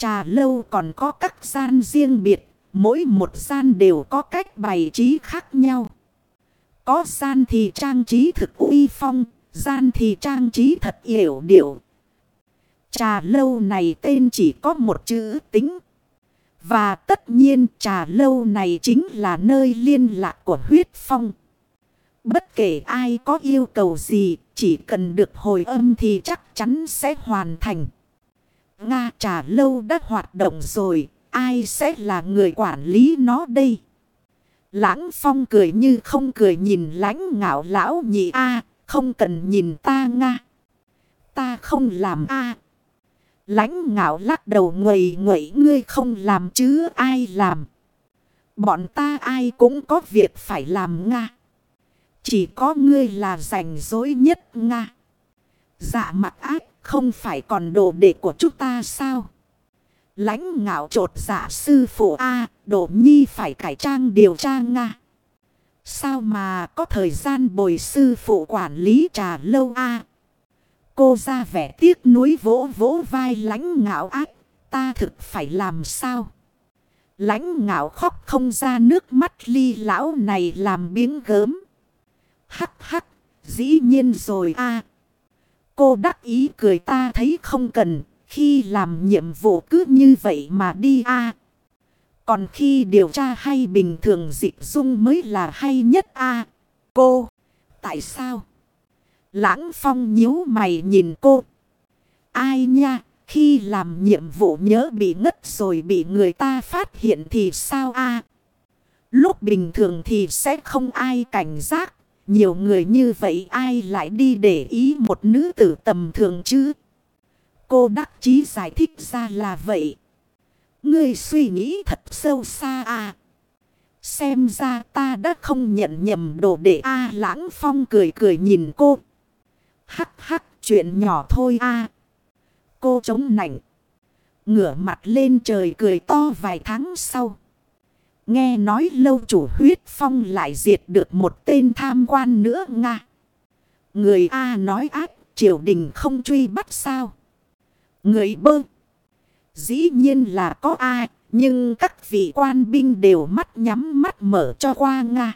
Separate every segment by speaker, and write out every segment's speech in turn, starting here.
Speaker 1: Trà lâu còn có các gian riêng biệt, mỗi một gian đều có cách bày trí khác nhau. Có gian thì trang trí thực uy phong, gian thì trang trí thật hiểu điệu. Trà lâu này tên chỉ có một chữ tính. Và tất nhiên trà lâu này chính là nơi liên lạc của huyết phong. Bất kể ai có yêu cầu gì, chỉ cần được hồi âm thì chắc chắn sẽ hoàn thành. Nga trà lâu đã hoạt động rồi, ai sẽ là người quản lý nó đây? Lãng phong cười như không cười nhìn lãnh ngạo lão nhị A, không cần nhìn ta Nga. Ta không làm A. Lãnh ngạo lắc đầu ngậy ngậy ngươi không làm chứ ai làm. Bọn ta ai cũng có việc phải làm Nga. Chỉ có ngươi là rảnh rối nhất Nga. Dạ mặt ác không phải còn đồ đệ của chúng ta sao? Lãnh ngạo trột dạ sư phụ A, đồ nhi phải cải trang điều tra Nga. Sao mà có thời gian bồi sư phụ quản lý trà lâu A? Cô ra vẻ tiếc nuối vỗ vỗ vai lãnh ngạo ác, ta thực phải làm sao? Lãnh ngạo khóc không ra nước mắt ly lão này làm biếng gớm. Hắc hắc, dĩ nhiên rồi a Cô đắc ý cười ta thấy không cần, khi làm nhiệm vụ cứ như vậy mà đi a Còn khi điều tra hay bình thường dịch dung mới là hay nhất a Cô, tại sao? Lãng phong nhíu mày nhìn cô. Ai nha, khi làm nhiệm vụ nhớ bị ngất rồi bị người ta phát hiện thì sao a Lúc bình thường thì sẽ không ai cảnh giác. Nhiều người như vậy ai lại đi để ý một nữ tử tầm thường chứ? Cô đắc chí giải thích ra là vậy. Ngươi suy nghĩ thật sâu xa à. Xem ra ta đã không nhận nhầm đồ để A lãng phong cười cười nhìn cô. Hắc hắc, chuyện nhỏ thôi a Cô chống nảnh. Ngửa mặt lên trời cười to vài tháng sau. Nghe nói lâu chủ huyết phong lại diệt được một tên tham quan nữa Nga. Người A nói ác, triều đình không truy bắt sao. Người bơ. Dĩ nhiên là có A. Nhưng các vị quan binh đều mắt nhắm mắt mở cho qua Nga.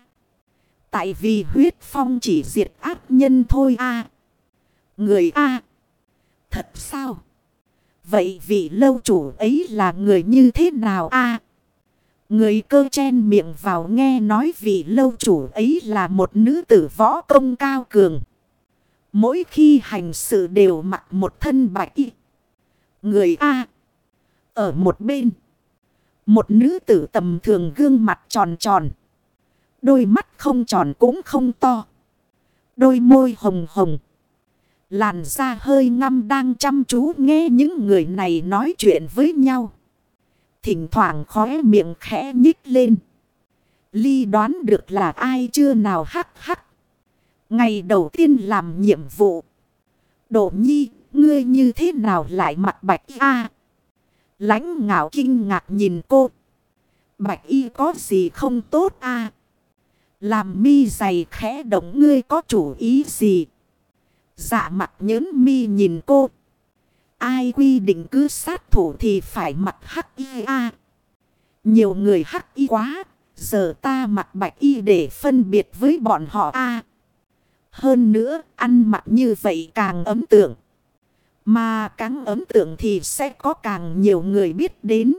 Speaker 1: Tại vì huyết phong chỉ diệt ác nhân thôi A. Người A. Thật sao? Vậy vị lâu chủ ấy là người như thế nào A? Người cơ chen miệng vào nghe nói vị lâu chủ ấy là một nữ tử võ công cao cường. Mỗi khi hành sự đều mặc một thân bạch y. Người A. Ở một bên. Một nữ tử tầm thường gương mặt tròn tròn. Đôi mắt không tròn cũng không to. Đôi môi hồng hồng. Làn da hơi ngâm đang chăm chú nghe những người này nói chuyện với nhau. Thỉnh thoảng khóe miệng khẽ nhích lên. Ly đoán được là ai chưa nào hắc hắc. Ngày đầu tiên làm nhiệm vụ. Độ nhi, ngươi như thế nào lại mặt bạch a Lánh ngạo kinh ngạc nhìn cô. Bạch y có gì không tốt a Làm mi dày khẽ động ngươi có chủ ý gì? Dạ mặt nhớn mi nhìn cô. Ai quy định cứ sát thủ thì phải mặt hắc y a. Nhiều người hắc y quá. Giờ ta mặc bạch y để phân biệt với bọn họ a. Hơn nữa, ăn mặc như vậy càng ấm tượng. Mà càng ấm tượng thì sẽ có càng nhiều người biết đến.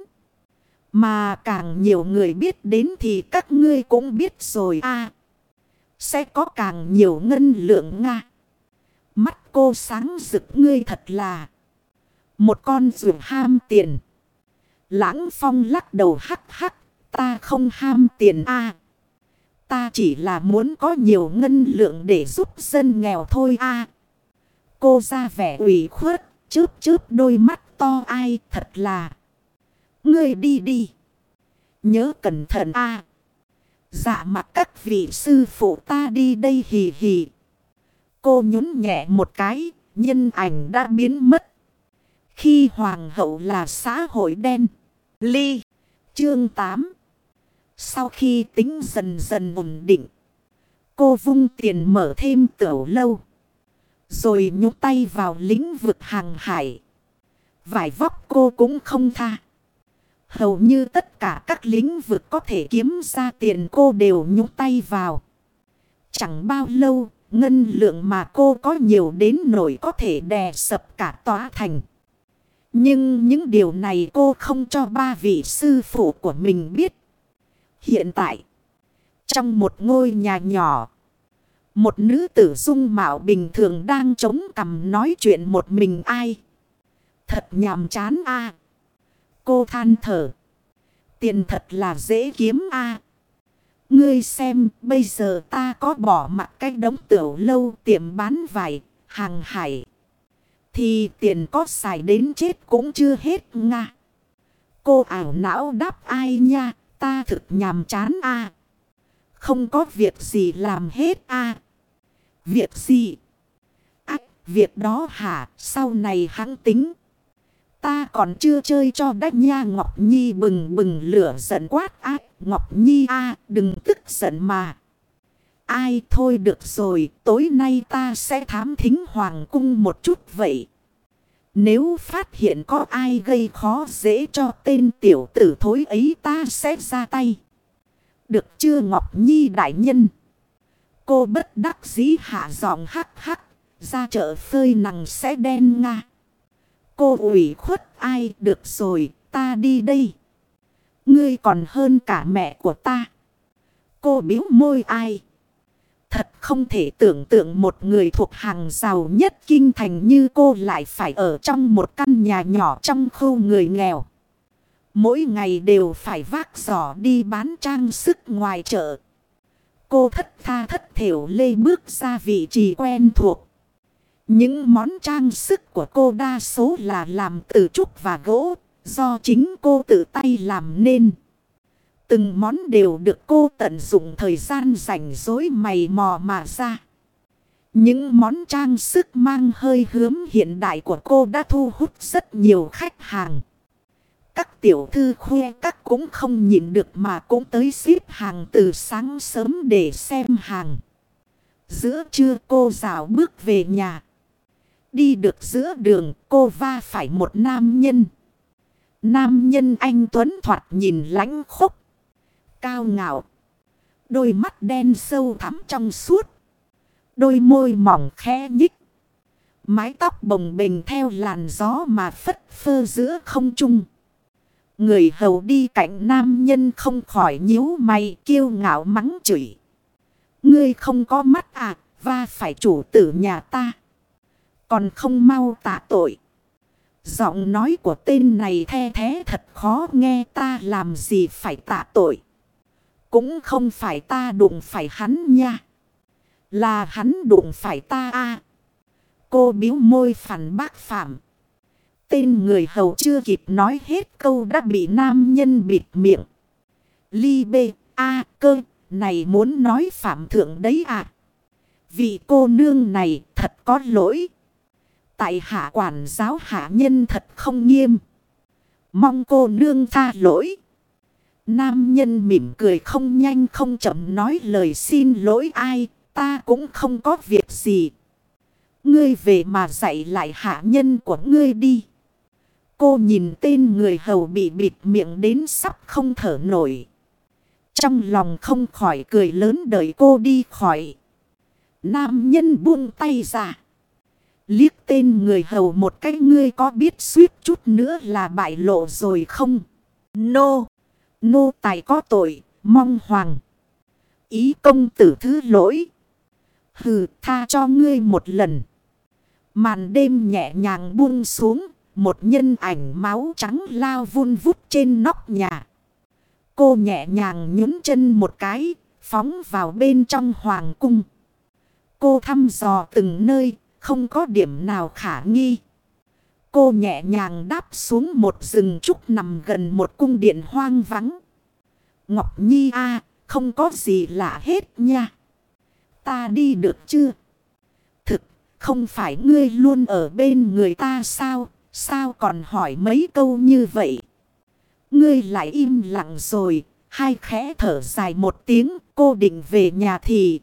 Speaker 1: Mà càng nhiều người biết đến thì các ngươi cũng biết rồi a. Sẽ có càng nhiều ngân lượng Nga. Mắt cô sáng rực ngươi thật là. Một con ruột ham tiền. Lãng phong lắc đầu hắc hắc. Ta không ham tiền a Ta chỉ là muốn có nhiều ngân lượng để giúp dân nghèo thôi a Cô ra vẻ ủy khuất. Chớp chớp đôi mắt to ai thật là. Ngươi đi đi. Nhớ cẩn thận a Dạ mặt các vị sư phụ ta đi đây hì hì. Cô nhún nhẹ một cái, nhân ảnh đã biến mất. Khi hoàng hậu là xã hội đen. Ly. Chương 8. Sau khi tính dần dần ổn định. Cô vung tiền mở thêm tiểu lâu. Rồi nhúc tay vào lĩnh vực hàng hải. Vải vóc cô cũng không tha. Hầu như tất cả các lĩnh vực có thể kiếm ra tiền cô đều nhúc tay vào. Chẳng bao lâu, ngân lượng mà cô có nhiều đến nổi có thể đè sập cả tòa thành. Nhưng những điều này cô không cho ba vị sư phụ của mình biết. Hiện tại, trong một ngôi nhà nhỏ, một nữ tử dung mạo bình thường đang chống cằm nói chuyện một mình ai. Thật nhàm chán a Cô than thở. Tiền thật là dễ kiếm a Ngươi xem bây giờ ta có bỏ mặt cái đống tiểu lâu tiệm bán vải, hàng hải. Thì tiền có xài đến chết cũng chưa hết nga. Cô ảo não đáp ai nha, ta thực nhàm chán a Không có việc gì làm hết a Việc gì? À, việc đó hả, sau này hăng tính. Ta còn chưa chơi cho đách nha Ngọc Nhi bừng bừng lửa giận quát ác. Ngọc Nhi a đừng tức giận mà. Ai thôi được rồi, tối nay ta sẽ thám thính hoàng cung một chút vậy. Nếu phát hiện có ai gây khó dễ cho tên tiểu tử thối ấy ta sẽ ra tay. Được chưa Ngọc Nhi đại nhân? Cô bất đắc dĩ hạ giọng hắc hắc, ra chợ phơi nằng sẽ đen nga. Cô ủy khuất ai được rồi, ta đi đây. Ngươi còn hơn cả mẹ của ta. Cô biếu môi ai. Thật không thể tưởng tượng một người thuộc hàng giàu nhất kinh thành như cô lại phải ở trong một căn nhà nhỏ trong khu người nghèo. Mỗi ngày đều phải vác giỏ đi bán trang sức ngoài chợ. Cô thất tha thất thiểu lê bước ra vị trí quen thuộc. Những món trang sức của cô đa số là làm từ trúc và gỗ, do chính cô tự tay làm nên. Từng món đều được cô tận dụng thời gian rảnh rỗi mày mò mà ra. Những món trang sức mang hơi hướng hiện đại của cô đã thu hút rất nhiều khách hàng. Các tiểu thư khuê các cũng không nhìn được mà cũng tới xếp hàng từ sáng sớm để xem hàng. Giữa trưa cô rào bước về nhà. Đi được giữa đường, cô va phải một nam nhân. Nam nhân anh Tuấn thoạt nhìn lánh khúc. Cao ngạo. Đôi mắt đen sâu thắm trong suốt. Đôi môi mỏng khẽ nhích. Mái tóc bồng bềnh theo làn gió mà phất phơ giữa không trung. Người hầu đi cạnh nam nhân không khỏi nhíu mày kiêu ngạo mắng chửi. Ngươi không có mắt à, và phải chủ tử nhà ta. Còn không mau tạ tội. Giọng nói của tên này the thế thật khó nghe ta làm gì phải tạ tội. Cũng không phải ta đụng phải hắn nha. Là hắn đụng phải ta a Cô biếu môi phản bác phạm. Tên người hầu chưa kịp nói hết câu đã bị nam nhân bịt miệng. Ly bê, a cơ, này muốn nói phạm thượng đấy à. Vị cô nương này thật có lỗi. Tại hạ quản giáo hạ nhân thật không nghiêm. Mong cô nương tha lỗi. Nam nhân mỉm cười không nhanh không chậm nói lời xin lỗi ai. Ta cũng không có việc gì. Ngươi về mà dạy lại hạ nhân của ngươi đi. Cô nhìn tên người hầu bị bịt miệng đến sắp không thở nổi. Trong lòng không khỏi cười lớn đợi cô đi khỏi. Nam nhân buông tay ra. Liếc tên người hầu một cái, ngươi có biết suýt chút nữa là bại lộ rồi không? Nô! Nô tài có tội, mong hoàng. Ý công tử thứ lỗi. Hừ tha cho ngươi một lần. Màn đêm nhẹ nhàng buông xuống. Một nhân ảnh máu trắng lao vun vút trên nóc nhà. Cô nhẹ nhàng nhún chân một cái, phóng vào bên trong hoàng cung. Cô thăm dò từng nơi, không có điểm nào khả nghi. Cô nhẹ nhàng đáp xuống một rừng trúc nằm gần một cung điện hoang vắng. Ngọc Nhi a không có gì lạ hết nha. Ta đi được chưa? Thực, không phải ngươi luôn ở bên người ta sao? Sao còn hỏi mấy câu như vậy? Ngươi lại im lặng rồi. Hai khẽ thở dài một tiếng. Cô định về nhà thì...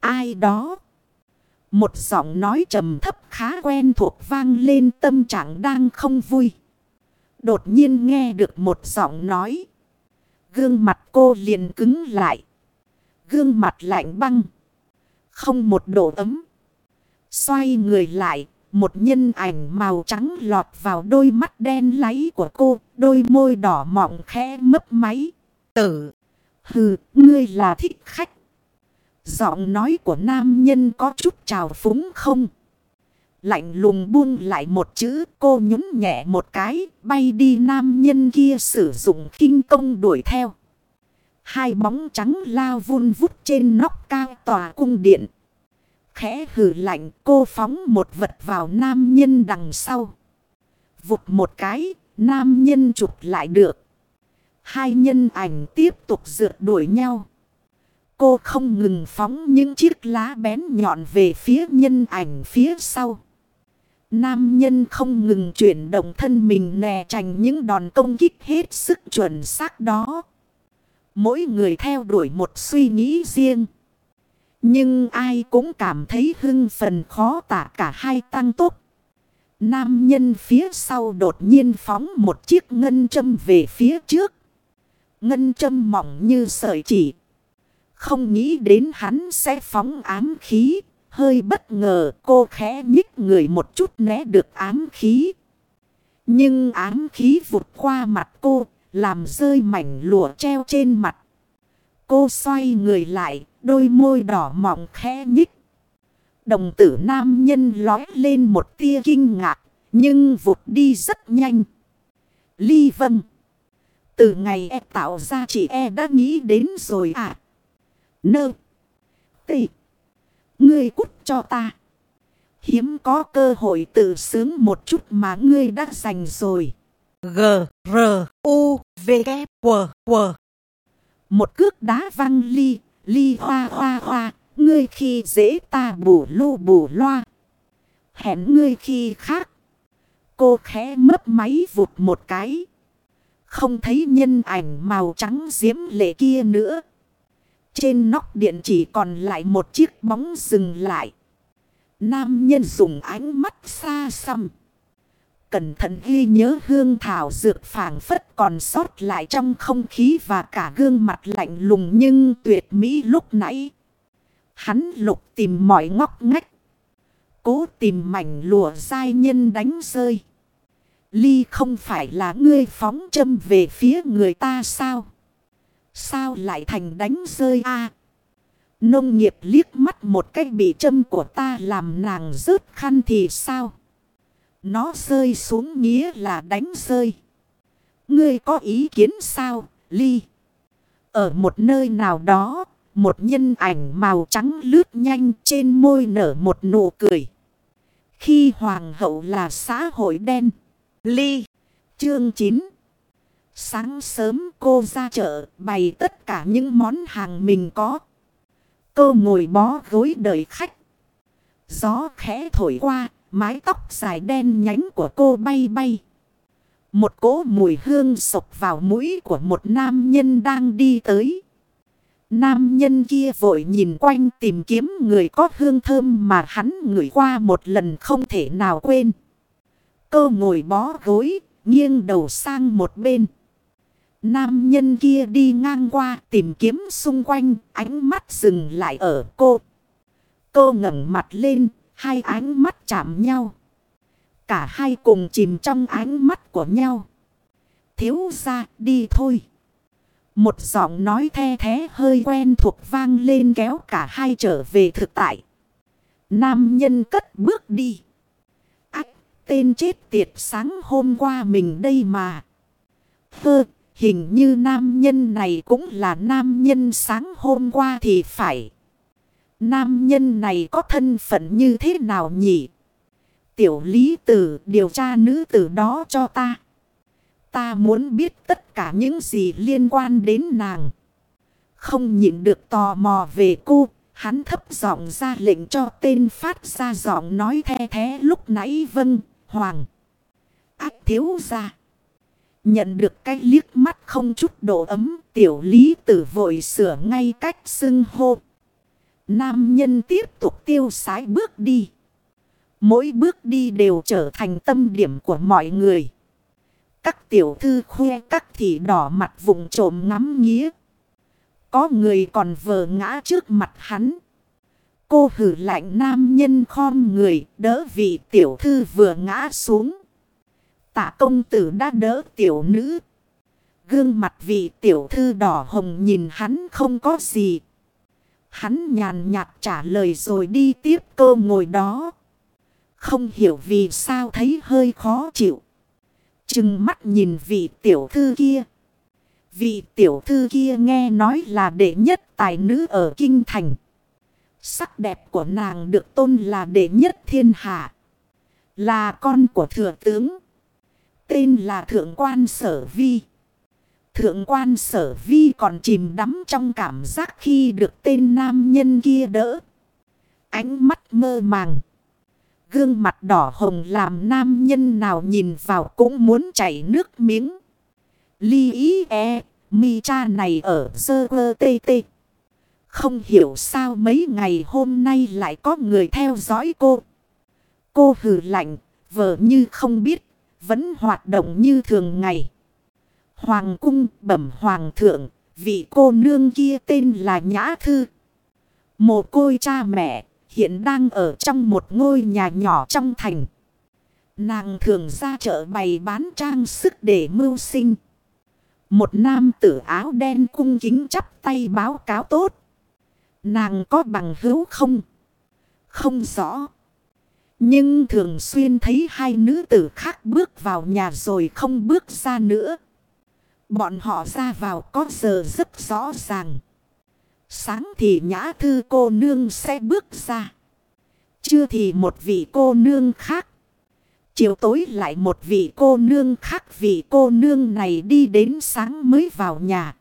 Speaker 1: Ai đó? Một giọng nói trầm thấp khá quen thuộc vang lên tâm trạng đang không vui. Đột nhiên nghe được một giọng nói. Gương mặt cô liền cứng lại. Gương mặt lạnh băng. Không một độ ấm. Xoay người lại. Một nhân ảnh màu trắng lọt vào đôi mắt đen láy của cô. Đôi môi đỏ mọng khẽ mấp máy. Tử. Hừ, ngươi là thích khách. Giọng nói của nam nhân có chút trào phúng không? Lạnh lùng buông lại một chữ cô nhún nhẹ một cái bay đi nam nhân kia sử dụng kinh công đuổi theo. Hai bóng trắng lao vun vút trên nóc cao tòa cung điện. Khẽ hử lạnh cô phóng một vật vào nam nhân đằng sau. Vụt một cái, nam nhân chụp lại được. Hai nhân ảnh tiếp tục rượt đuổi nhau. Cô không ngừng phóng những chiếc lá bén nhọn về phía nhân ảnh phía sau. Nam nhân không ngừng chuyển động thân mình nè tránh những đòn công kích hết sức chuẩn xác đó. Mỗi người theo đuổi một suy nghĩ riêng. Nhưng ai cũng cảm thấy hưng phần khó tả cả hai tăng tốc. Nam nhân phía sau đột nhiên phóng một chiếc ngân châm về phía trước. Ngân châm mỏng như sợi chỉ. Không nghĩ đến hắn sẽ phóng ám khí. Hơi bất ngờ cô khẽ nhích người một chút né được ám khí. Nhưng ám khí vụt qua mặt cô, làm rơi mảnh lụa treo trên mặt. Cô xoay người lại, đôi môi đỏ mọng khẽ nhích. Đồng tử nam nhân lói lên một tia kinh ngạc, nhưng vụt đi rất nhanh. Ly vân Từ ngày e tạo ra chị e đã nghĩ đến rồi à. Nơ. Tị. Ngươi cút cho ta. Hiếm có cơ hội tự sướng một chút mà ngươi đã dành rồi.
Speaker 2: G, R, U, V, K, W, W.
Speaker 1: Một cước đá văng ly, ly hoa hoa hoa. Ngươi khi dễ ta bù lu bù loa. Hẹn ngươi khi khác. Cô khẽ mấp máy vụt một cái. Không thấy nhân ảnh màu trắng diễm lệ kia nữa. Trên nóc điện chỉ còn lại một chiếc bóng dừng lại. Nam nhân dùng ánh mắt xa xăm. Cẩn thận ghi nhớ hương thảo dược phảng phất còn sót lại trong không khí và cả gương mặt lạnh lùng nhưng tuyệt mỹ lúc nãy. Hắn lục tìm mọi ngóc ngách. Cố tìm mảnh lụa dai nhân đánh rơi. Ly không phải là ngươi phóng châm về phía người ta sao? Sao lại thành đánh rơi a Nông nghiệp liếc mắt một cách bị châm của ta làm nàng rớt khăn thì sao? Nó rơi xuống nghĩa là đánh rơi. Ngươi có ý kiến sao, Ly? Ở một nơi nào đó, một nhân ảnh màu trắng lướt nhanh trên môi nở một nụ cười. Khi hoàng hậu là xã hội đen. Ly. Chương 9. Sáng sớm cô ra chợ bày tất cả những món hàng mình có. Cô ngồi bó gối đợi khách. Gió khẽ thổi qua, mái tóc dài đen nhánh của cô bay bay. Một cỗ mùi hương sộc vào mũi của một nam nhân đang đi tới. Nam nhân kia vội nhìn quanh tìm kiếm người có hương thơm mà hắn ngửi qua một lần không thể nào quên. Cô ngồi bó gối, nghiêng đầu sang một bên. Nam nhân kia đi ngang qua tìm kiếm xung quanh, ánh mắt dừng lại ở cô. Cô ngẩng mặt lên, hai ánh mắt chạm nhau. Cả hai cùng chìm trong ánh mắt của nhau. Thiếu ra đi thôi. Một giọng nói the thế hơi quen thuộc vang lên kéo cả hai trở về thực tại. Nam nhân cất bước đi. Ách, tên chết tiệt sáng hôm qua mình đây mà. Hơ, hình như nam nhân này cũng là nam nhân sáng hôm qua thì phải. Nam nhân này có thân phận như thế nào nhỉ? Tiểu lý tử điều tra nữ tử đó cho ta. Ta muốn biết tất cả những gì liên quan đến nàng. Không nhịn được tò mò về cô. Hắn thấp giọng ra lệnh cho tên phát ra giọng nói the thế lúc nãy vâng, hoàng. Ác thiếu ra. Nhận được cái liếc mắt không chút độ ấm, tiểu lý tử vội sửa ngay cách xưng hô. Nam nhân tiếp tục tiêu sái bước đi. Mỗi bước đi đều trở thành tâm điểm của mọi người. Các tiểu thư khoe các thị đỏ mặt vùng trộm ngắm nghía. Có người còn vờ ngã trước mặt hắn. Cô hử lạnh nam nhân khom người đỡ vị tiểu thư vừa ngã xuống. Tạ công tử đã đỡ tiểu nữ. Gương mặt vị tiểu thư đỏ hồng nhìn hắn không có gì. Hắn nhàn nhạt trả lời rồi đi tiếp cô ngồi đó. Không hiểu vì sao thấy hơi khó chịu. Chừng mắt nhìn vị tiểu thư kia. Vị tiểu thư kia nghe nói là đệ nhất tài nữ ở Kinh Thành. Sắc đẹp của nàng được tôn là đệ nhất thiên hạ. Là con của thừa tướng. Tên là Thượng quan Sở Vi. Thượng quan Sở Vi còn chìm đắm trong cảm giác khi được tên nam nhân kia đỡ. Ánh mắt mơ màng. Gương mặt đỏ hồng làm nam nhân nào nhìn vào cũng muốn chảy nước miếng. Ly ý e, mi cha này ở sơ vơ tê tê. Không hiểu sao mấy ngày hôm nay lại có người theo dõi cô. Cô hừ lạnh, vợ như không biết, vẫn hoạt động như thường ngày. Hoàng cung bẩm hoàng thượng, vị cô nương kia tên là Nhã Thư. Một côi cha mẹ, hiện đang ở trong một ngôi nhà nhỏ trong thành. Nàng thường ra chợ bày bán trang sức để mưu sinh. Một nam tử áo đen cung kính chắp tay báo cáo tốt. Nàng có bằng hữu không? Không rõ. Nhưng thường xuyên thấy hai nữ tử khác bước vào nhà rồi không bước ra nữa. Bọn họ ra vào có giờ rất rõ ràng. Sáng thì nhã thư cô nương sẽ bước ra. Chưa thì một vị cô nương khác. Chiều tối lại một vị cô nương khác vị cô nương này đi đến sáng mới vào nhà.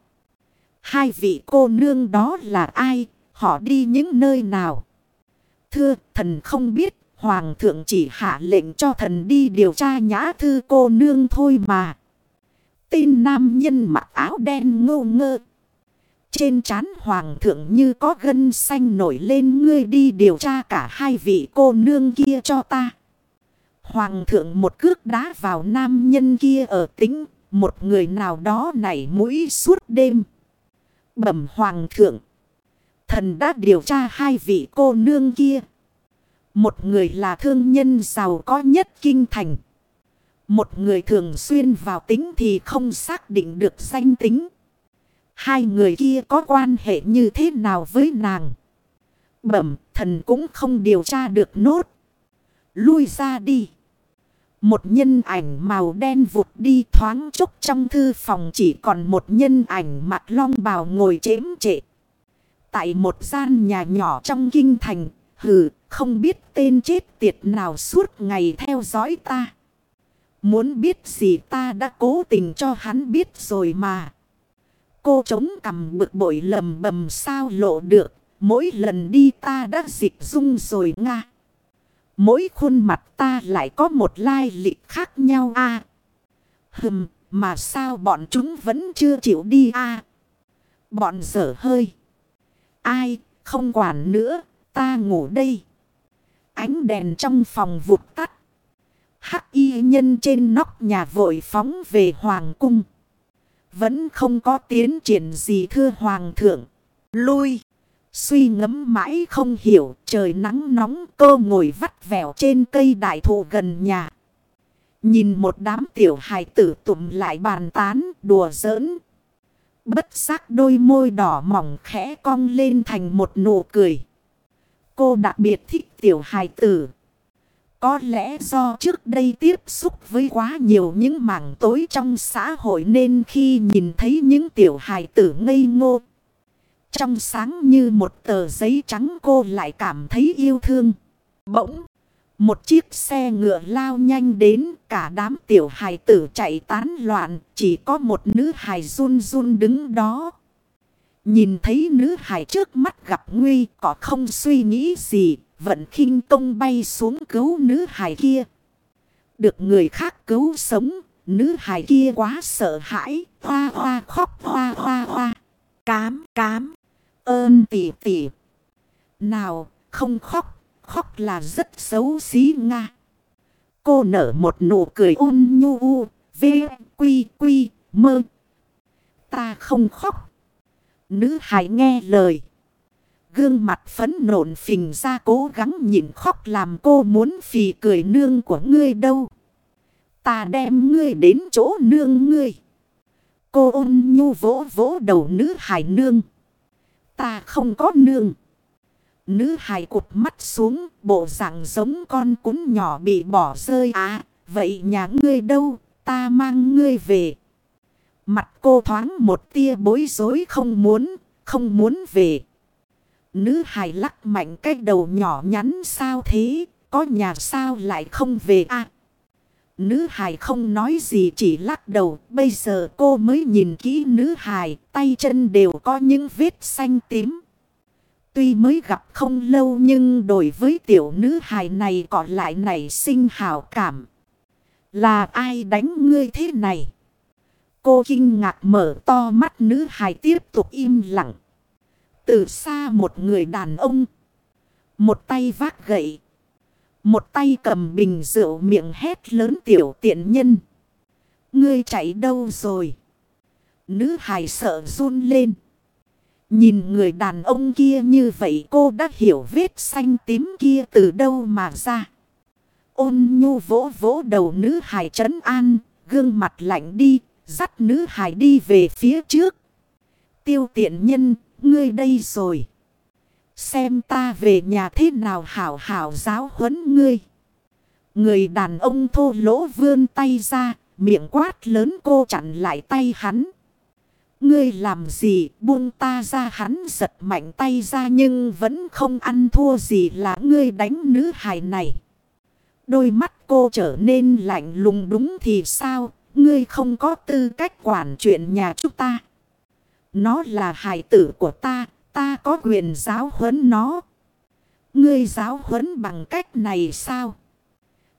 Speaker 1: Hai vị cô nương đó là ai? Họ đi những nơi nào? Thưa, thần không biết. Hoàng thượng chỉ hạ lệnh cho thần đi điều tra nhã thư cô nương thôi mà. Tên nam nhân mặc áo đen ngô ngơ. Trên trán hoàng thượng như có gân xanh nổi lên ngươi đi điều tra cả hai vị cô nương kia cho ta. Hoàng thượng một cước đá vào nam nhân kia ở tính, một người nào đó nảy mũi suốt đêm. Bẩm hoàng thượng. Thần đã điều tra hai vị cô nương kia. Một người là thương nhân giàu có nhất kinh thành. Một người thường xuyên vào tính thì không xác định được danh tính. Hai người kia có quan hệ như thế nào với nàng? Bẩm, thần cũng không điều tra được nốt. Lui ra đi. Một nhân ảnh màu đen vụt đi thoáng chốc trong thư phòng chỉ còn một nhân ảnh mặt long bào ngồi chếm trệ. Tại một gian nhà nhỏ trong kinh thành, hừ, không biết tên chết tiệt nào suốt ngày theo dõi ta. Muốn biết gì ta đã cố tình cho hắn biết rồi mà. Cô chống cầm bực bội lầm bầm sao lộ được. Mỗi lần đi ta đã dịch dung rồi nga. Mỗi khuôn mặt ta lại có một lai lịch khác nhau a à, Hừm, mà sao bọn chúng vẫn chưa chịu đi a Bọn dở hơi. Ai, không quản nữa, ta ngủ đây. Ánh đèn trong phòng vụt tắt. Hắc y nhân trên nóc nhà vội phóng về hoàng cung. Vẫn không có tiến triển gì thưa hoàng thượng. Lui. Suy ngẫm mãi không hiểu, trời nắng nóng, cô ngồi vắt vẻo trên cây đại thụ gần nhà. Nhìn một đám tiểu hài tử tụm lại bàn tán, đùa giỡn. Bất giác đôi môi đỏ mỏng khẽ cong lên thành một nụ cười. Cô đặc biệt thích tiểu hài tử. Có lẽ do trước đây tiếp xúc với quá nhiều những mảng tối trong xã hội nên khi nhìn thấy những tiểu hài tử ngây ngô. Trong sáng như một tờ giấy trắng cô lại cảm thấy yêu thương. Bỗng, một chiếc xe ngựa lao nhanh đến cả đám tiểu hài tử chạy tán loạn. Chỉ có một nữ hài run run đứng đó. Nhìn thấy nữ hài trước mắt gặp nguy có không suy nghĩ gì vận khinh công bay xuống cứu nữ hài kia. Được người khác cứu sống, nữ hài kia quá sợ hãi, hoa hoa khóc hoa hoa hoa. Cám, cám, ơn tỷ tỷ. Nào, không khóc, khóc là rất xấu xí nga. Cô nở một nụ cười ôn nhu u, v, quy, quy, mơ. Ta không khóc. Nữ hài nghe lời. Gương mặt phấn nộn phình ra cố gắng nhịn khóc làm cô muốn phì cười nương của ngươi đâu. Ta đem ngươi đến chỗ nương ngươi. Cô ôn nhu vỗ vỗ đầu nữ hài nương. Ta không có nương. Nữ hài cụt mắt xuống, bộ dạng giống con cún nhỏ bị bỏ rơi à. Vậy nhà ngươi đâu, ta mang ngươi về. Mặt cô thoáng một tia bối rối không muốn, không muốn về. Nữ hài lắc mạnh cái đầu nhỏ nhắn sao thế, có nhà sao lại không về à. Nữ hài không nói gì chỉ lắc đầu. Bây giờ cô mới nhìn kỹ nữ hài. Tay chân đều có những vết xanh tím. Tuy mới gặp không lâu nhưng đối với tiểu nữ hài này còn lại nảy sinh hảo cảm. Là ai đánh ngươi thế này? Cô kinh ngạc mở to mắt nữ hài tiếp tục im lặng. Từ xa một người đàn ông. Một tay vác gậy. Một tay cầm bình rượu miệng hét lớn tiểu tiện nhân. Ngươi chạy đâu rồi? Nữ hài sợ run lên. Nhìn người đàn ông kia như vậy cô đã hiểu vết xanh tím kia từ đâu mà ra. Ôn nhu vỗ vỗ đầu nữ hài trấn an, gương mặt lạnh đi, dắt nữ hải đi về phía trước. Tiêu tiện nhân, ngươi đây rồi. Xem ta về nhà thế nào hảo hảo giáo huấn ngươi. Người đàn ông thô lỗ vươn tay ra, miệng quát lớn cô chặn lại tay hắn. Ngươi làm gì buông ta ra hắn giật mạnh tay ra nhưng vẫn không ăn thua gì là ngươi đánh nữ hài này. Đôi mắt cô trở nên lạnh lùng đúng thì sao, ngươi không có tư cách quản chuyện nhà chúng ta. Nó là hài tử của ta, ta có quyền giáo huấn nó. Ngươi giáo huấn bằng cách này sao?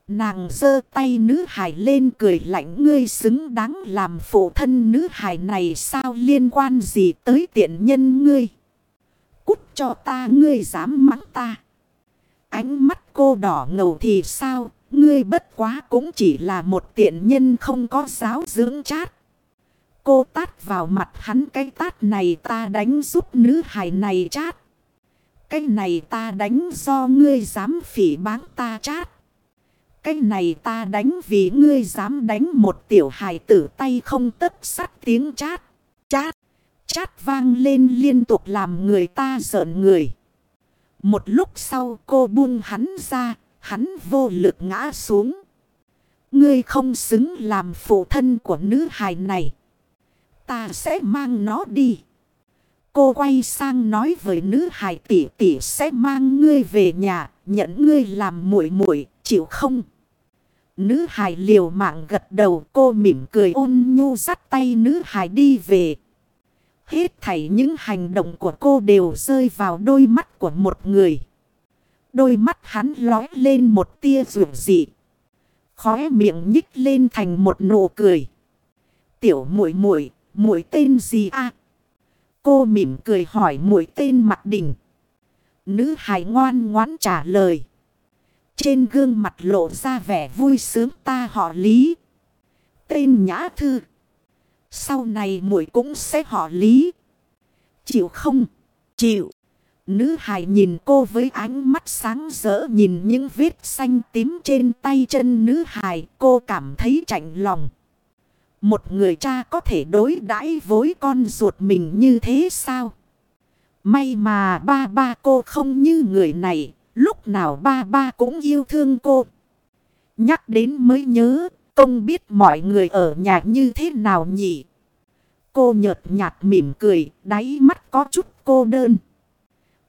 Speaker 1: Nàng giơ tay nữ hải lên cười lạnh ngươi xứng đáng làm phụ thân nữ hải này sao liên quan gì tới tiện nhân ngươi. Cút cho ta ngươi dám mắng ta. Ánh mắt cô đỏ ngầu thì sao, ngươi bất quá cũng chỉ là một tiện nhân không có giáo dưỡng chát. Cô tát vào mặt hắn cái tát này ta đánh giúp nữ hài này chát. Cái này ta đánh do ngươi dám phỉ báng ta chát. Cái này ta đánh vì ngươi dám đánh một tiểu hài tử tay không tất sắt tiếng chát. Chát. Chát vang lên liên tục làm người ta giỡn người. Một lúc sau cô buông hắn ra, hắn vô lực ngã xuống. Ngươi không xứng làm phụ thân của nữ hài này. Ta sẽ mang nó đi. Cô quay sang nói với nữ hài tỷ tỷ sẽ mang ngươi về nhà, nhận ngươi làm muội muội, chịu không? Nữ hài liều mạng gật đầu cô mỉm cười ôn nhu dắt tay nữ hài đi về. Hết thảy những hành động của cô đều rơi vào đôi mắt của một người. Đôi mắt hắn lói lên một tia rượu dị. Khóe miệng nhích lên thành một nụ cười. Tiểu muội muội muội tên gì a? Cô mỉm cười hỏi muội tên mặt đỉnh. Nữ hài ngoan ngoãn trả lời. Trên gương mặt lộ ra vẻ vui sướng ta họ lý. Tên nhã thư. Sau này muội cũng sẽ họ lý. Chịu không? Chịu. Nữ hài nhìn cô với ánh mắt sáng rỡ nhìn những vết xanh tím trên tay chân nữ hài. Cô cảm thấy chạnh lòng. Một người cha có thể đối đãi với con ruột mình như thế sao? May mà ba ba cô không như người này. Lúc nào ba ba cũng yêu thương cô. Nhắc đến mới nhớ, công biết mọi người ở nhà như thế nào nhỉ? Cô nhợt nhạt mỉm cười, đáy mắt có chút cô đơn.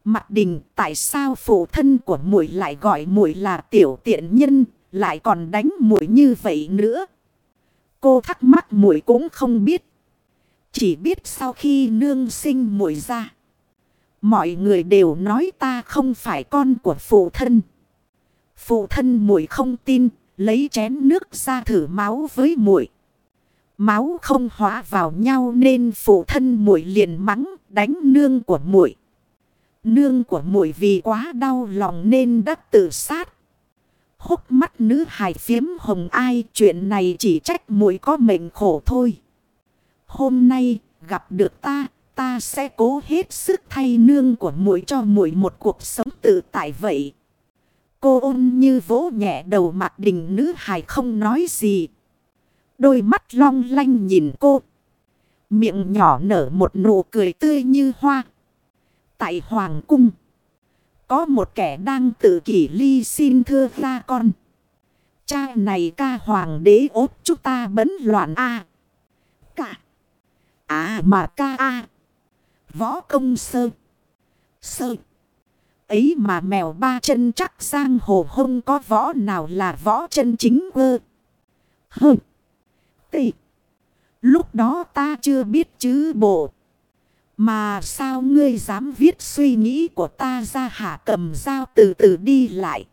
Speaker 1: Mặt đình, tại sao phụ thân của muội lại gọi muội là tiểu tiện nhân, lại còn đánh muội như vậy nữa? Cô thắc mắc muội cũng không biết. Chỉ biết sau khi nương sinh muội ra. Mọi người đều nói ta không phải con của phụ thân. Phụ thân muội không tin, lấy chén nước ra thử máu với muội. Máu không hóa vào nhau nên phụ thân muội liền mắng đánh nương của muội. Nương của muội vì quá đau lòng nên đã tự sát. Húc mắt nữ hài phiếm hồng ai chuyện này chỉ trách muội có mệnh khổ thôi. Hôm nay gặp được ta, ta sẽ cố hết sức thay nương của muội cho muội một cuộc sống tự tại vậy. Cô ôn như vỗ nhẹ đầu mặt đình nữ hài không nói gì. Đôi mắt long lanh nhìn cô. Miệng nhỏ nở một nụ cười tươi như hoa. Tại Hoàng Cung. Có một kẻ đang tự kỷ ly xin thưa ra con. Cha này ca hoàng đế ốt, chúng ta bấn loạn a Cả. À mà ca a Võ công sơ. Sơ. Ấy mà mèo ba chân chắc sang hồ hông có võ nào là võ chân chính ơ. Hơ. Tị. Lúc đó ta chưa biết chứ bộ. Mà sao ngươi dám viết suy nghĩ của ta ra hạ cầm dao từ từ đi lại.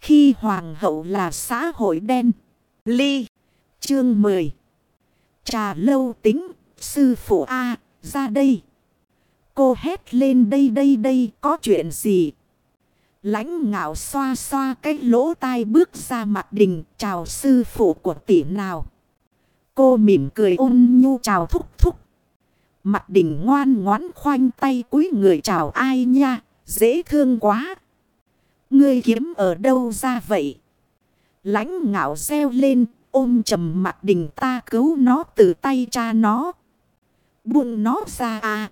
Speaker 1: Khi hoàng hậu là xã hội đen. Ly. Chương 10. Trà lâu tính. Sư phụ A. ra đây. Cô hét lên đây đây đây, có chuyện gì? Lãnh ngạo xoa xoa cái lỗ tai bước ra mặt đình, chào sư phụ của tỷ nào. Cô mỉm cười ôn nhu chào thúc thúc. Mặt đỉnh ngoan ngoãn khoanh tay cúi người chào ai nha, dễ thương quá. Ngươi kiếm ở đâu ra vậy? Lãnh ngạo reo lên, ôm trầm mặt đỉnh ta cứu nó từ tay cha nó. Buông nó ra à.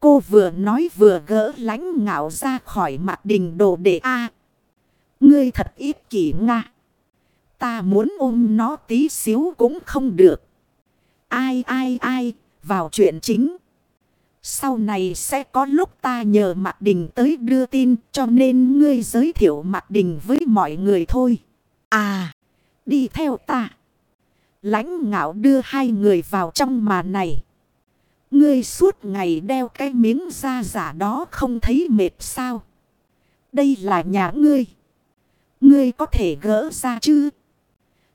Speaker 1: Cô vừa nói vừa gỡ lãnh ngạo ra khỏi mặt đình đồ đệ a Ngươi thật ít kỷ nga. Ta muốn ôm nó tí xíu cũng không được. Ai ai ai, vào chuyện chính. Sau này sẽ có lúc ta nhờ Mạc Đình tới đưa tin cho nên ngươi giới thiệu Mạc Đình với mọi người thôi. À, đi theo ta. Lãnh ngạo đưa hai người vào trong mà này. Ngươi suốt ngày đeo cái miếng da giả đó không thấy mệt sao. Đây là nhà ngươi. Ngươi có thể gỡ ra chứ?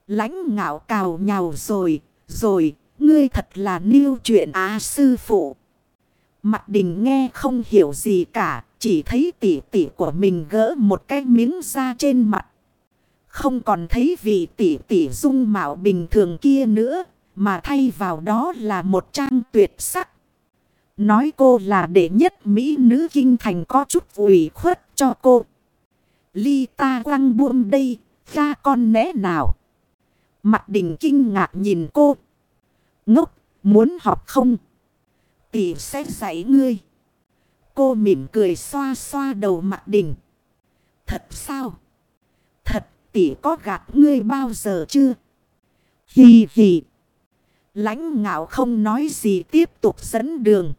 Speaker 1: Lãnh ngạo cào nhào rồi, rồi, ngươi thật là niêu chuyện á sư phụ. Mặt đình nghe không hiểu gì cả, chỉ thấy tỉ tỉ của mình gỡ một cái miếng ra trên mặt. Không còn thấy vị tỉ tỉ dung mạo bình thường kia nữa, mà thay vào đó là một trang tuyệt sắc. Nói cô là đệ nhất Mỹ nữ kinh thành có chút ủy khuất cho cô. Ly ta quăng buông đây, ra con né nào. Mặt đình kinh ngạc nhìn cô. Ngốc, muốn học không? Tỷ sẽ dạy ngươi. Cô mỉm cười xoa xoa đầu mặt đình. Thật sao? Thật, tỷ có gạt ngươi bao giờ chưa? Hì hì. Lãnh ngạo không nói gì tiếp tục dẫn đường.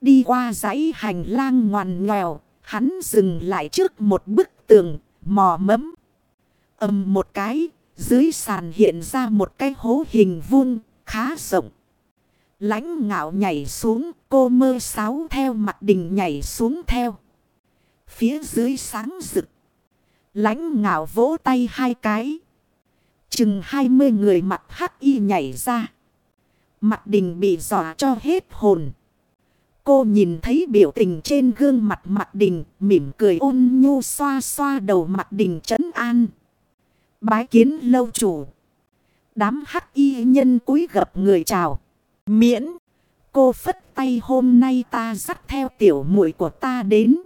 Speaker 1: Đi qua dãy hành lang ngoằn nghèo, hắn dừng lại trước một bức tường, mò mẫm. ầm một cái, dưới sàn hiện ra một cái hố hình vuông, khá rộng. Lãnh ngạo nhảy xuống, cô mơ sáo theo mặt đình nhảy xuống theo. Phía dưới sáng rực. Lãnh ngạo vỗ tay hai cái. Chừng hai mươi người mặt hắc y nhảy ra. Mặt đình bị dọa cho hết hồn. Cô nhìn thấy biểu tình trên gương mặt mặt đình, mỉm cười ôn nhu xoa xoa đầu mặt đình trấn an. Bái kiến lâu chủ. Đám hắc y nhân cúi gập người chào. Miễn. Cô phất tay hôm nay ta dắt theo tiểu muội của ta đến.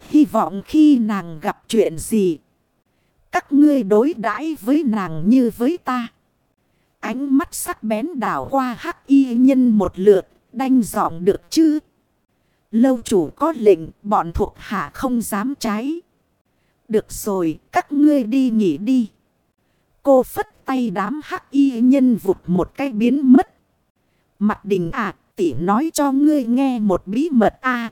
Speaker 1: Hy vọng khi nàng gặp chuyện gì. Các ngươi đối đãi với nàng như với ta. Ánh mắt sắc bén đảo qua hắc y nhân một lượt đanh dọn được chứ. Lâu chủ có lệnh, bọn thuộc hạ không dám trái. Được rồi, các ngươi đi nghỉ đi. Cô phất tay đám hắc y nhân vụt một cái biến mất. Mặt đình à, tỷ nói cho ngươi nghe một bí mật a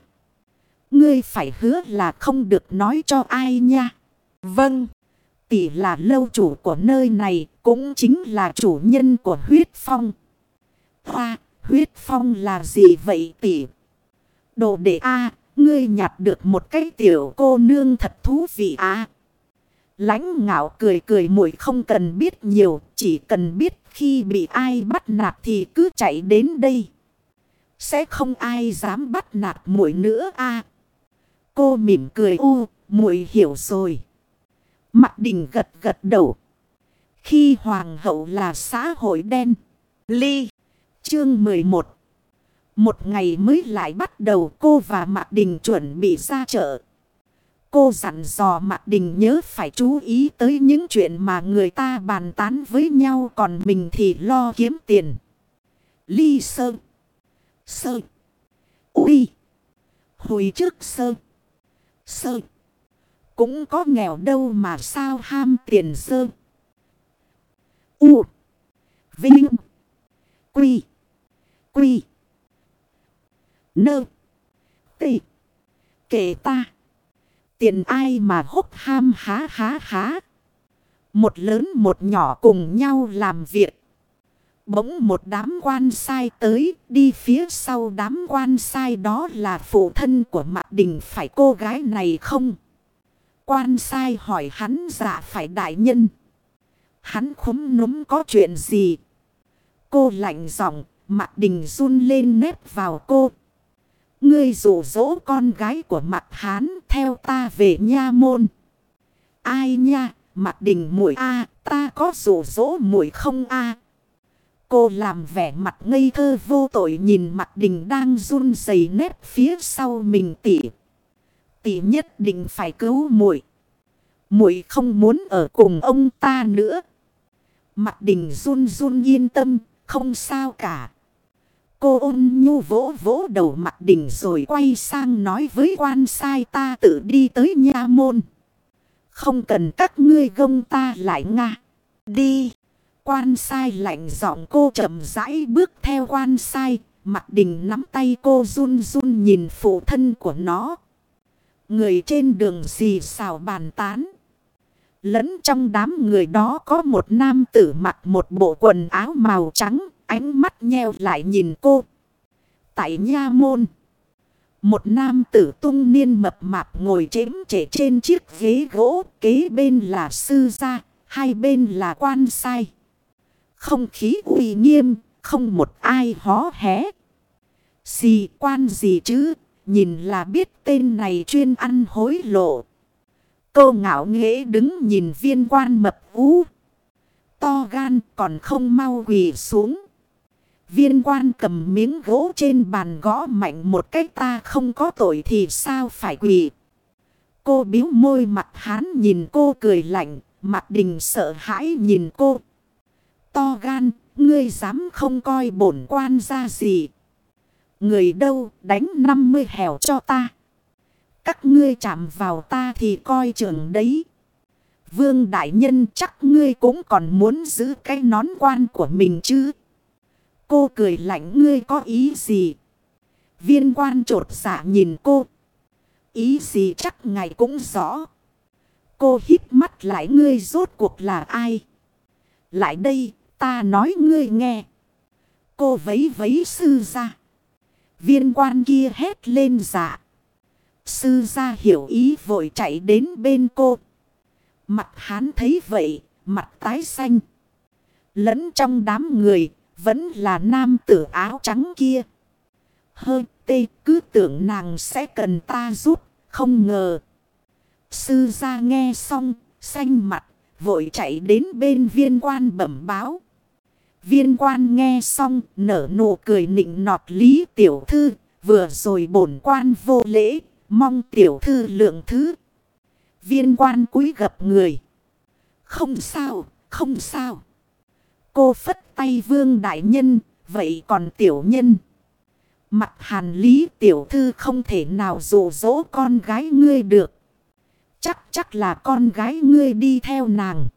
Speaker 1: Ngươi phải hứa là không được nói cho ai nha. Vâng. Tỷ là lâu chủ của nơi này, cũng chính là chủ nhân của huyết phong. Hoa, Huyết phong là gì vậy tỷ? Đồ đệ A, ngươi nhặt được một cái tiểu cô nương thật thú vị A. Lánh ngạo cười cười muội không cần biết nhiều, chỉ cần biết khi bị ai bắt nạt thì cứ chạy đến đây. Sẽ không ai dám bắt nạt muội nữa a à, Cô mỉm cười u, muội hiểu rồi. Mặt đình gật gật đầu. Khi hoàng hậu là xã hội đen. Ly. Chương 11. Một ngày mới lại bắt đầu cô và Mạc Đình chuẩn bị ra chợ. Cô dặn dò Mạc Đình nhớ phải chú ý tới những chuyện mà người ta bàn tán với nhau, còn mình thì lo kiếm tiền. Ly sơ. Sơ. Ui. Hồi trước sơ. Sơ. Cũng có nghèo đâu mà sao ham tiền sơ. U. Vinh. Quy. Quy. Nơ. Tị. Kể ta. Tiền ai mà hốc ham há há há. Một lớn một nhỏ cùng nhau làm việc. Bỗng một đám quan sai tới, đi phía sau đám quan sai đó là phụ thân của Mạc Đình phải cô gái này không? Quan sai hỏi hắn dạ phải đại nhân. Hắn khúm núm có chuyện gì? Cô lạnh giọng, Mạc Đình run lên nếp vào cô. Ngươi rủ dỗ con gái của Mạc Hán theo ta về nha môn. Ai nha, Mạc Đình muội a, ta có rủ dỗ muội không a? Cô làm vẻ mặt ngây thơ vô tội nhìn mặt đình đang run rẩy nếp phía sau mình tỉ. Tỉ nhất định phải cứu muội. Muội không muốn ở cùng ông ta nữa. Mặt đình run run yên tâm, không sao cả. Cô ôn nhu vỗ vỗ đầu mặt đình rồi quay sang nói với quan sai ta tự đi tới nha môn. Không cần các ngươi gông ta lại nga. Đi. Quan sai lạnh giọng cô chậm rãi bước theo quan sai. Mặt đình nắm tay cô run run nhìn phụ thân của nó. Người trên đường xì xào bàn tán. Lẫn trong đám người đó có một nam tử mặc một bộ quần áo màu trắng. Ánh mắt nheo lại nhìn cô. Tại nha môn. Một nam tử tung niên mập mạp ngồi chếm trễ trên chiếc ghế gỗ. Kế bên là sư gia. Hai bên là quan sai. Không khí uy nghiêm, không một ai hó hé. Xì quan gì chứ, nhìn là biết tên này chuyên ăn hối lộ. Cô ngạo nghễ đứng nhìn viên quan mập ú. To gan còn không mau quỳ xuống. Viên quan cầm miếng gỗ trên bàn gõ mạnh một cách ta không có tội thì sao phải quỳ. Cô biếu môi mặt hán nhìn cô cười lạnh, mặt đình sợ hãi nhìn cô to gan, ngươi dám không coi bổn quan ra gì. Người đâu đánh 50 hẻo cho ta. Các ngươi chạm vào ta thì coi trường đấy. Vương đại nhân chắc ngươi cũng còn muốn giữ cái nón quan của mình chứ. Cô cười lạnh ngươi có ý gì? Viên quan trột dạ nhìn cô. Ý gì chắc ngài cũng rõ. Cô hít mắt lại ngươi rốt cuộc là ai? Lại đây, Ta nói ngươi nghe. Cô vấy vấy sư ra. Viên quan kia hét lên dạ. Sư ra hiểu ý vội chạy đến bên cô. Mặt hán thấy vậy, mặt tái xanh. Lẫn trong đám người, vẫn là nam tử áo trắng kia. Hơi tê cứ tưởng nàng sẽ cần ta giúp, không ngờ. Sư ra nghe xong, xanh mặt, vội chạy đến bên viên quan bẩm báo. Viên quan nghe xong nở nụ cười nịnh nọt lý tiểu thư. Vừa rồi bổn quan vô lễ. Mong tiểu thư lượng thứ. Viên quan cúi gặp người. Không sao, không sao. Cô phất tay vương đại nhân. Vậy còn tiểu nhân. Mặt hàn lý tiểu thư không thể nào dụ dỗ con gái ngươi được. Chắc chắc là con gái ngươi đi theo nàng.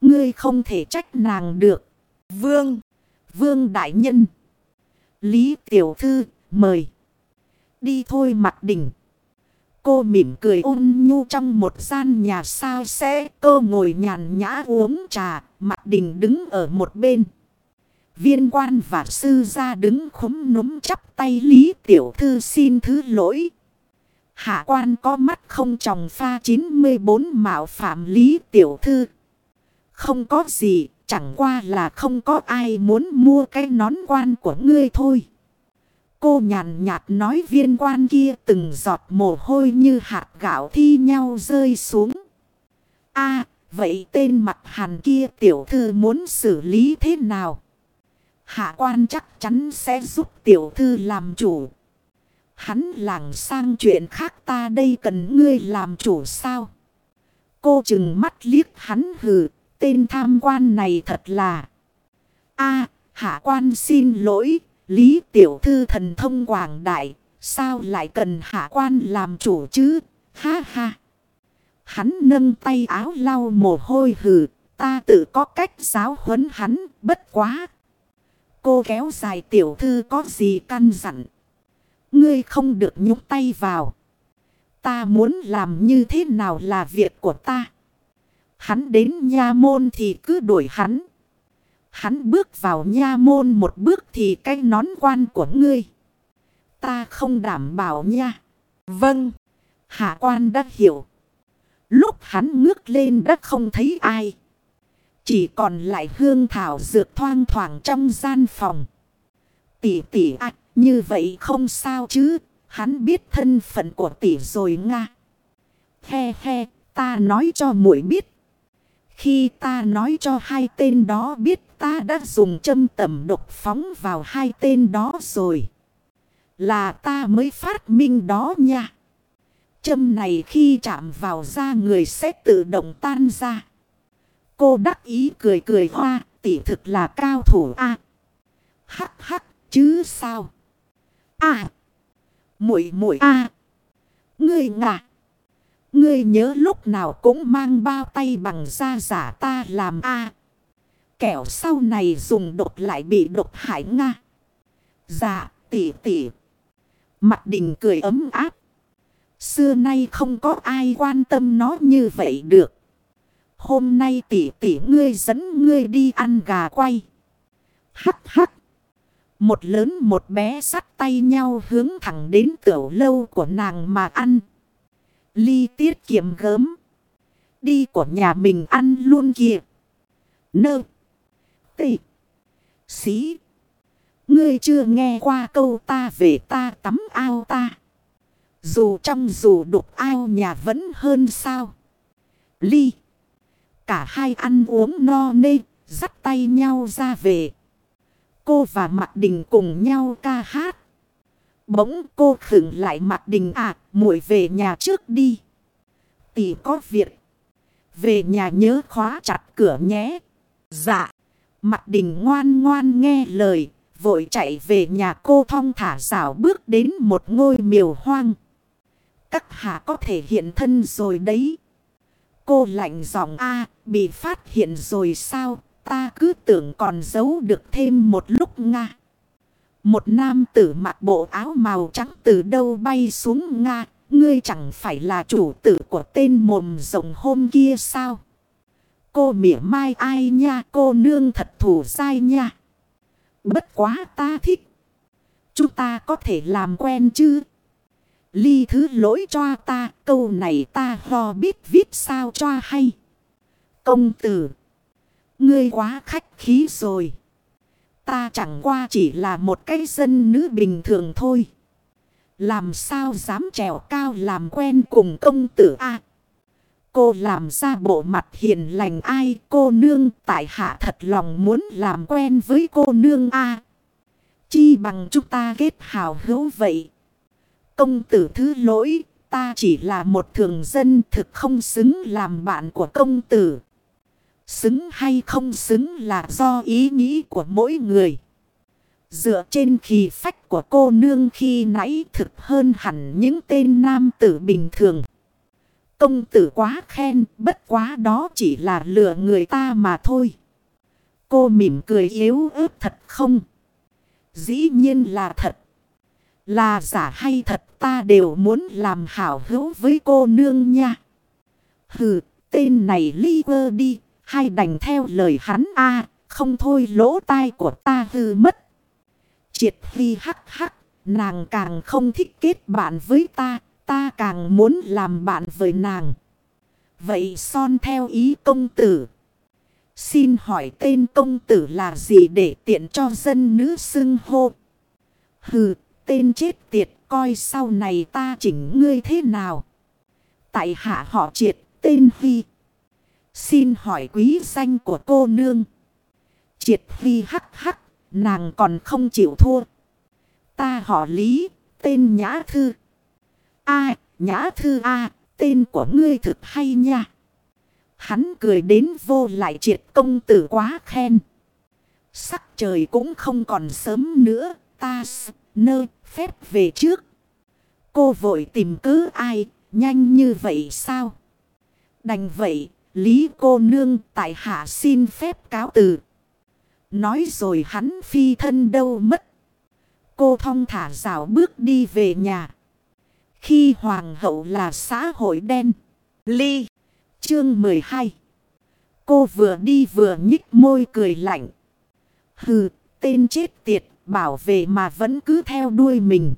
Speaker 1: Ngươi không thể trách nàng được. Vương, Vương Đại Nhân. Lý Tiểu Thư, mời. Đi thôi mặt đỉnh. Cô mỉm cười ôn nhu trong một gian nhà sao xe. Cô ngồi nhàn nhã uống trà, mặt đình đứng ở một bên. Viên quan và sư gia đứng khúm núm chắp tay Lý Tiểu Thư xin thứ lỗi. Hạ quan có mắt không tròng pha 94 mạo phạm Lý Tiểu Thư. Không có gì, Chẳng qua là không có ai muốn mua cái nón quan của ngươi thôi. Cô nhàn nhạt nói viên quan kia từng giọt mồ hôi như hạt gạo thi nhau rơi xuống. a vậy tên mặt hàn kia tiểu thư muốn xử lý thế nào? Hạ quan chắc chắn sẽ giúp tiểu thư làm chủ. Hắn làng sang chuyện khác ta đây cần ngươi làm chủ sao? Cô chừng mắt liếc hắn hừ, tên tham quan này thật là... a hạ quan xin lỗi, Lý tiểu thư thần thông quảng đại, sao lại cần hạ quan làm chủ chứ? Ha ha! Hắn nâng tay áo lau mồ hôi hừ, ta tự có cách giáo huấn hắn, bất quá. Cô kéo dài tiểu thư có gì căn dặn. Ngươi không được nhúc tay vào. Ta muốn làm như thế nào là việc của ta. Hắn đến nha môn thì cứ đuổi hắn. Hắn bước vào nha môn một bước thì cái nón quan của ngươi. Ta không đảm bảo nha.
Speaker 2: Vâng.
Speaker 1: Hạ quan đã hiểu. Lúc hắn ngước lên đã không thấy ai. Chỉ còn lại hương thảo dược thoang thoảng trong gian phòng. Tỷ tỷ ạ, như vậy không sao chứ. Hắn biết thân phận của tỷ rồi nga. He he, ta nói cho muội biết. Khi ta nói cho hai tên đó biết ta đã dùng châm tẩm độc phóng vào hai tên đó rồi. Là ta mới phát minh đó nha. Châm này khi chạm vào da người sẽ tự động tan ra. Cô đắc ý cười cười hoa, tỷ thực là cao thủ a. hắc hắc, chứ sao? À, muội muội a. Người ngạc. Ngươi nhớ lúc nào cũng mang bao tay bằng da giả ta làm a. Kẻo sau này dùng đột lại bị đột hại nga. Dạ, tỷ tỷ. Mặt đình cười ấm áp. Xưa nay không có ai quan tâm nó như vậy được. Hôm nay tỷ tỷ ngươi dẫn ngươi đi ăn gà quay. Hắc hắc. Một lớn một bé sắt tay nhau hướng thẳng đến tiểu lâu của nàng mà ăn. Ly tiết kiệm gớm. Đi của nhà mình ăn luôn kìa. Nơ. Tị. Xí. Ngươi chưa nghe qua câu ta về ta tắm ao ta. Dù trong dù đục ao nhà vẫn hơn sao. Ly. Cả hai ăn uống no nê, dắt tay nhau ra về. Cô và Mạc Đình cùng nhau ca hát. Bỗng cô khựng lại mặt Đình à, muội về nhà trước đi. Tỷ có việc. Về nhà nhớ khóa chặt cửa nhé. Dạ. mặt Đình ngoan ngoan nghe lời, vội chạy về nhà cô thong thả rảo bước đến một ngôi miều hoang. Các hạ có thể hiện thân rồi đấy. Cô lạnh giọng A, bị phát hiện rồi sao, ta cứ tưởng còn giấu được thêm một lúc Nga. Một nam tử mặc bộ áo màu trắng từ đâu bay xuống Nga, ngươi chẳng phải là chủ tử của tên mồm rồng hôm kia sao? Cô mỉa mai ai nha, cô nương thật thủ sai nha. Bất quá ta thích. Chúng ta có thể làm quen chứ? Ly thứ lỗi cho ta, câu này ta lo biết viết sao cho hay. Công tử, ngươi quá khách khí rồi. Ta chẳng qua chỉ là một cái dân nữ bình thường thôi. Làm sao dám trèo cao làm quen cùng công tử a Cô làm ra bộ mặt hiền lành ai cô nương tại hạ thật lòng muốn làm quen với cô nương a Chi bằng chúng ta kết hào hữu vậy. Công tử thứ lỗi, ta chỉ là một thường dân thực không xứng làm bạn của công tử. Xứng hay không xứng là do ý nghĩ của mỗi người. Dựa trên khí phách của cô nương khi nãy thực hơn hẳn những tên nam tử bình thường. Công tử quá khen, bất quá đó chỉ là lừa người ta mà thôi. Cô mỉm cười yếu ớt thật không? Dĩ nhiên là thật. Là giả hay thật ta đều muốn làm hảo hữu với cô nương nha. Hừ, tên này ly vơ đi, hay đành theo lời hắn a không thôi lỗ tai của ta hư mất. Triệt phi hắc hắc, nàng càng không thích kết bạn với ta, ta càng muốn làm bạn với nàng. Vậy son theo ý công tử. Xin hỏi tên công tử là gì để tiện cho dân nữ xưng hô. Hừ, tên chết tiệt coi sau này ta chỉnh ngươi thế nào. Tại hạ họ triệt tên Huy. Xin hỏi quý danh của cô nương. Triệt phi hắc hắc, nàng còn không chịu thua. Ta họ Lý, tên Nhã Thư. A, Nhã Thư A, tên của ngươi thực hay nha. Hắn cười đến vô lại triệt công tử quá khen. Sắc trời cũng không còn sớm nữa, ta nơ phép về trước. Cô vội tìm cứ ai, nhanh như vậy sao? Đành vậy, Lý cô nương tại hạ xin phép cáo từ. Nói rồi hắn phi thân đâu mất. Cô thong thả rào bước đi về nhà. Khi hoàng hậu là xã hội đen. Ly. Chương 12. Cô vừa đi vừa nhích môi cười lạnh. Hừ, tên chết tiệt, bảo vệ mà vẫn cứ theo đuôi mình.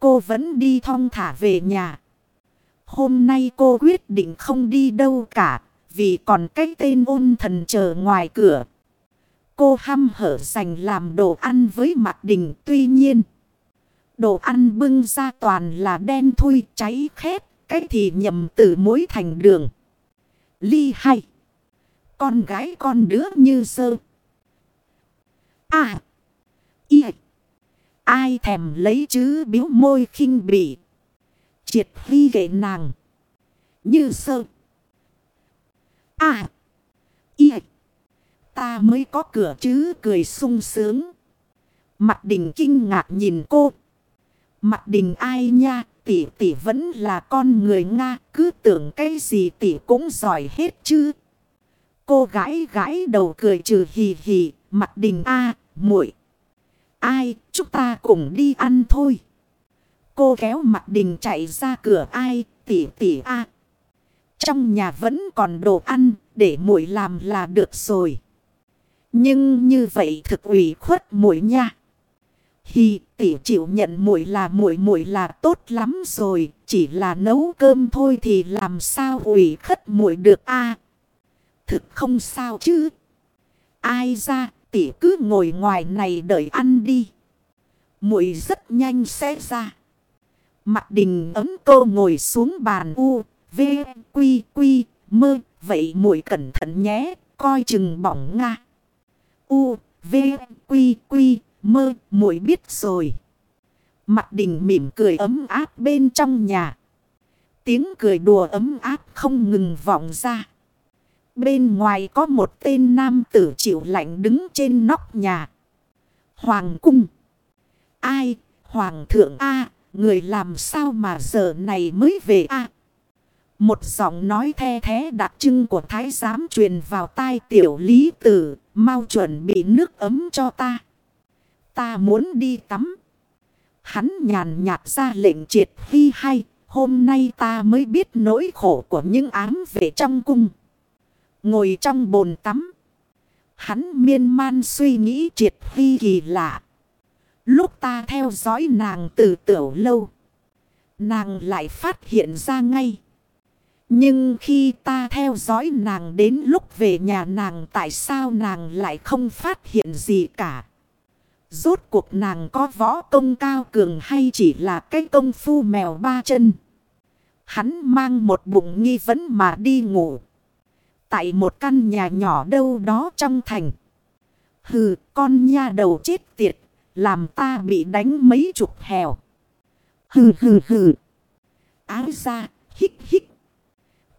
Speaker 1: Cô vẫn đi thong thả về nhà. Hôm nay cô quyết định không đi đâu cả, vì còn cái tên ôn thần chờ ngoài cửa. Cô hăm hở dành làm đồ ăn với mặt đình tuy nhiên. Đồ ăn bưng ra toàn là đen thui cháy khét, cái thì nhầm từ muối thành đường. Ly hay. Con gái con đứa như sơ. À. Y. Ai thèm lấy chứ biếu môi khinh bỉ. Triệt huy gệ nàng. Như sơ. À. Y. Ta mới có cửa chứ cười sung sướng. Mặt đình kinh ngạc nhìn cô. Mặt đình ai nha, tỷ tỷ vẫn là con người Nga, cứ tưởng cái gì tỷ cũng giỏi hết chứ. Cô gái gái đầu cười trừ hì hì, mặt đình a muội Ai, chúng ta cùng đi ăn thôi. Cô kéo mặt đình chạy ra cửa ai, tỷ tỷ a Trong nhà vẫn còn đồ ăn, để muội làm là được rồi. Nhưng như vậy thực ủy khuất muội nha. Hi tỷ chịu nhận muội là muội muội là tốt lắm rồi, chỉ là nấu cơm thôi thì làm sao ủy khất muội được a? thực không sao chứ. Ai ra, tỷ cứ ngồi ngoài này đợi ăn đi. Muội rất nhanh sẽ ra. Mặt đình ấm cô ngồi xuống bàn u, v, quy, quy, mơ. Vậy muội cẩn thận nhé, coi chừng bỏng nga. U, v, quy, quy, mơ, muội biết rồi. Mặt đình mỉm cười ấm áp bên trong nhà. Tiếng cười đùa ấm áp không ngừng vọng ra. Bên ngoài có một tên nam tử chịu lạnh đứng trên nóc nhà. Hoàng cung. Ai? Hoàng thượng A người làm sao mà giờ này mới về A. Một giọng nói the thế đặc trưng của thái giám truyền vào tai tiểu lý tử. Mau chuẩn bị nước ấm cho ta. Ta muốn đi tắm. Hắn nhàn nhạt ra lệnh triệt phi hay. Hôm nay ta mới biết nỗi khổ của những ám về trong cung. Ngồi trong bồn tắm. Hắn miên man suy nghĩ triệt phi kỳ lạ. Lúc ta theo dõi nàng từ tiểu lâu. Nàng lại phát hiện ra ngay. Nhưng khi ta theo dõi nàng đến lúc về nhà nàng, tại sao nàng lại không phát hiện gì cả. Rốt cuộc nàng có võ công cao cường hay chỉ là cái công phu mèo ba chân. Hắn mang một bụng nghi vấn mà đi ngủ. Tại một căn nhà nhỏ đâu đó trong thành. Hừ, con nha đầu chết tiệt. Làm ta bị đánh mấy chục hèo. Hừ hừ hừ. Ái ra hít hít.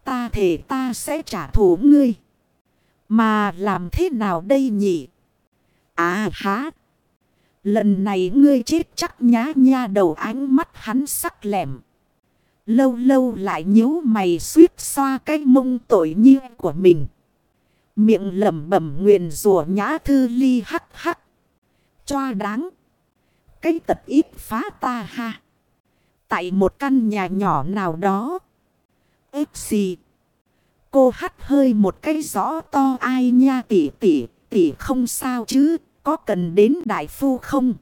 Speaker 1: Ta thể ta sẽ trả thù ngươi. Mà làm thế nào đây nhỉ? À há. Lần này ngươi chết chắc nhá nha đầu ánh mắt hắn sắc lẻm. Lâu lâu lại nhíu mày suýt xoa cái mông tội như của mình. Miệng lẩm bẩm nguyện rủa nhã thư ly hắc hắc. Choa đáng. Cái tật ít phá ta ha. Tại một căn nhà nhỏ nào đó. Ếp gì Cô hắt hơi một cái gió to ai nha tỷ tỷ. Tỷ không sao chứ. Có cần đến đại phu không?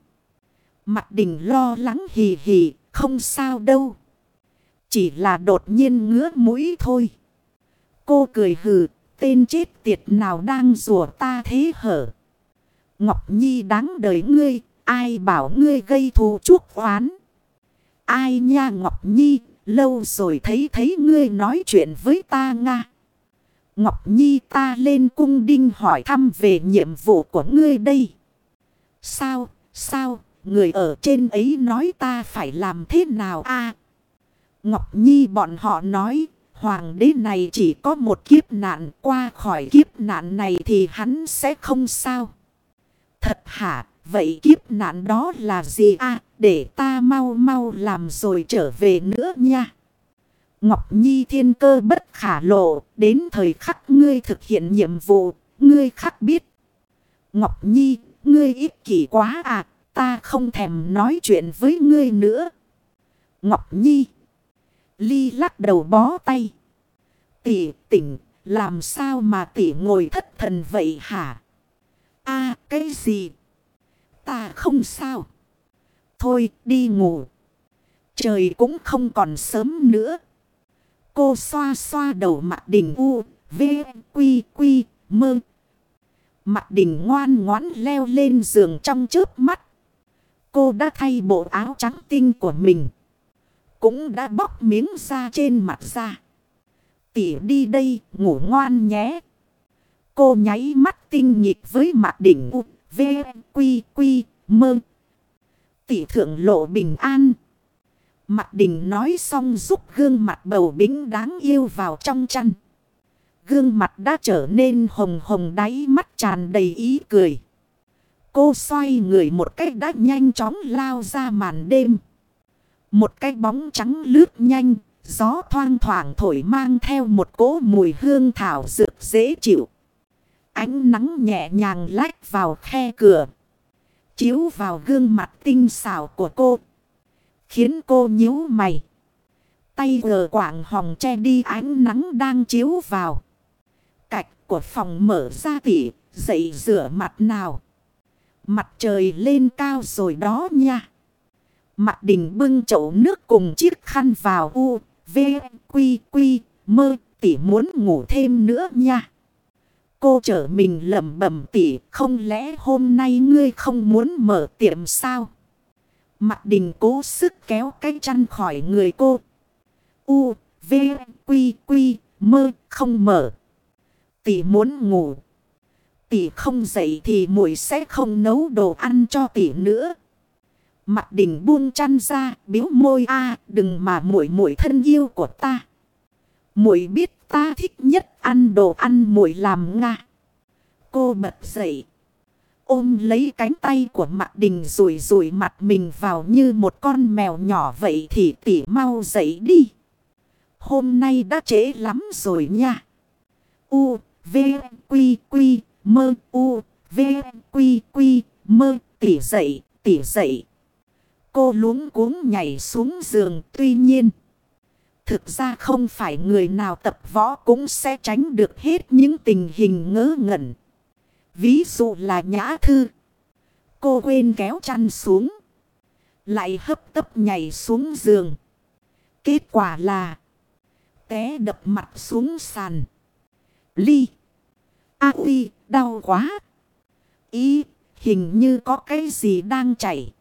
Speaker 1: Mặt đình lo lắng hì hì. Không sao đâu. Chỉ là đột nhiên ngứa mũi thôi. Cô cười hừ. Tên chết tiệt nào đang rùa ta thế hở. Ngọc Nhi đáng đời ngươi. ai bảo ngươi gây thù chuốc oán. Ai nha Ngọc Nhi, lâu rồi thấy thấy ngươi nói chuyện với ta Nga. Ngọc Nhi ta lên cung đinh hỏi thăm về nhiệm vụ của ngươi đây. Sao, sao, người ở trên ấy nói ta phải làm thế nào a Ngọc Nhi bọn họ nói, hoàng đế này chỉ có một kiếp nạn, qua khỏi kiếp nạn này thì hắn sẽ không sao. Thật hả, vậy kiếp nạn đó là gì a để ta mau mau làm rồi trở về nữa nha. Ngọc Nhi thiên cơ bất khả lộ, đến thời khắc ngươi thực hiện nhiệm vụ, ngươi khắc biết. Ngọc Nhi, ngươi ích kỷ quá à, ta không thèm nói chuyện với ngươi nữa. Ngọc Nhi, ly lắc đầu bó tay. Tỷ tỉnh, làm sao mà tỷ ngồi thất thần vậy hả? A cái gì? Ta không sao. Thôi đi ngủ. Trời cũng không còn sớm nữa. Cô xoa xoa đầu mặt đỉnh u, v, quy, quy, mơ. Mặt đỉnh ngoan ngoãn leo lên giường trong chớp mắt. Cô đã thay bộ áo trắng tinh của mình. Cũng đã bóc miếng da trên mặt ra. Tỉ đi đây, ngủ ngoan nhé. Cô nháy mắt tinh nhịp với mặt đỉnh u, v, quy, quy, mơ. Tỷ thượng lộ bình an. Mặt đỉnh nói xong giúp gương mặt bầu bính đáng yêu vào trong chăn. Gương mặt đã trở nên hồng hồng đáy mắt tràn đầy ý cười. Cô xoay người một cách đã nhanh chóng lao ra màn đêm. Một cái bóng trắng lướt nhanh, gió thoang thoảng thổi mang theo một cỗ mùi hương thảo dược dễ chịu. Ánh nắng nhẹ nhàng lách vào khe cửa. Chiếu vào gương mặt tinh xảo của cô. Khiến cô nhíu mày. Tay gờ quảng hồng che đi ánh nắng đang chiếu vào. Cạch của phòng mở ra tỉ, dậy rửa mặt nào. Mặt trời lên cao rồi đó nha. Mặt đình bưng chậu nước cùng chiếc khăn vào u, v, quy, quy, mơ, tỉ muốn ngủ thêm nữa nha. Cô trở mình lầm bẩm tỉ, không lẽ hôm nay ngươi không muốn mở tiệm sao? Mặt đình cố sức kéo cái chăn khỏi người cô. U, V, Quy, Quy, mơ, không mở. Tỷ muốn ngủ. Tỷ không dậy thì muội sẽ không nấu đồ ăn cho tỷ nữa. Mặt đình buông chăn ra, biếu môi a đừng mà muội muội thân yêu của ta. Muội biết ta thích nhất ăn đồ ăn muội làm nga. Cô bật dậy ôm lấy cánh tay của Mạc Đình rủi rủi mặt mình vào như một con mèo nhỏ vậy thì tỉ mau dậy đi. Hôm nay đã trễ lắm rồi nha. U, V, Quy, Quy, Mơ, U, V, Quy, Quy, Mơ, tỉ dậy, tỉ dậy. Cô luống cuống nhảy xuống giường tuy nhiên. Thực ra không phải người nào tập võ cũng sẽ tránh được hết những tình hình ngớ ngẩn. Ví dụ là nhã thư. Cô quên kéo chăn xuống. Lại hấp tấp nhảy xuống giường. Kết quả là. Té đập mặt xuống sàn. Ly. A uy, đau quá. Ý, hình như có cái gì đang chảy.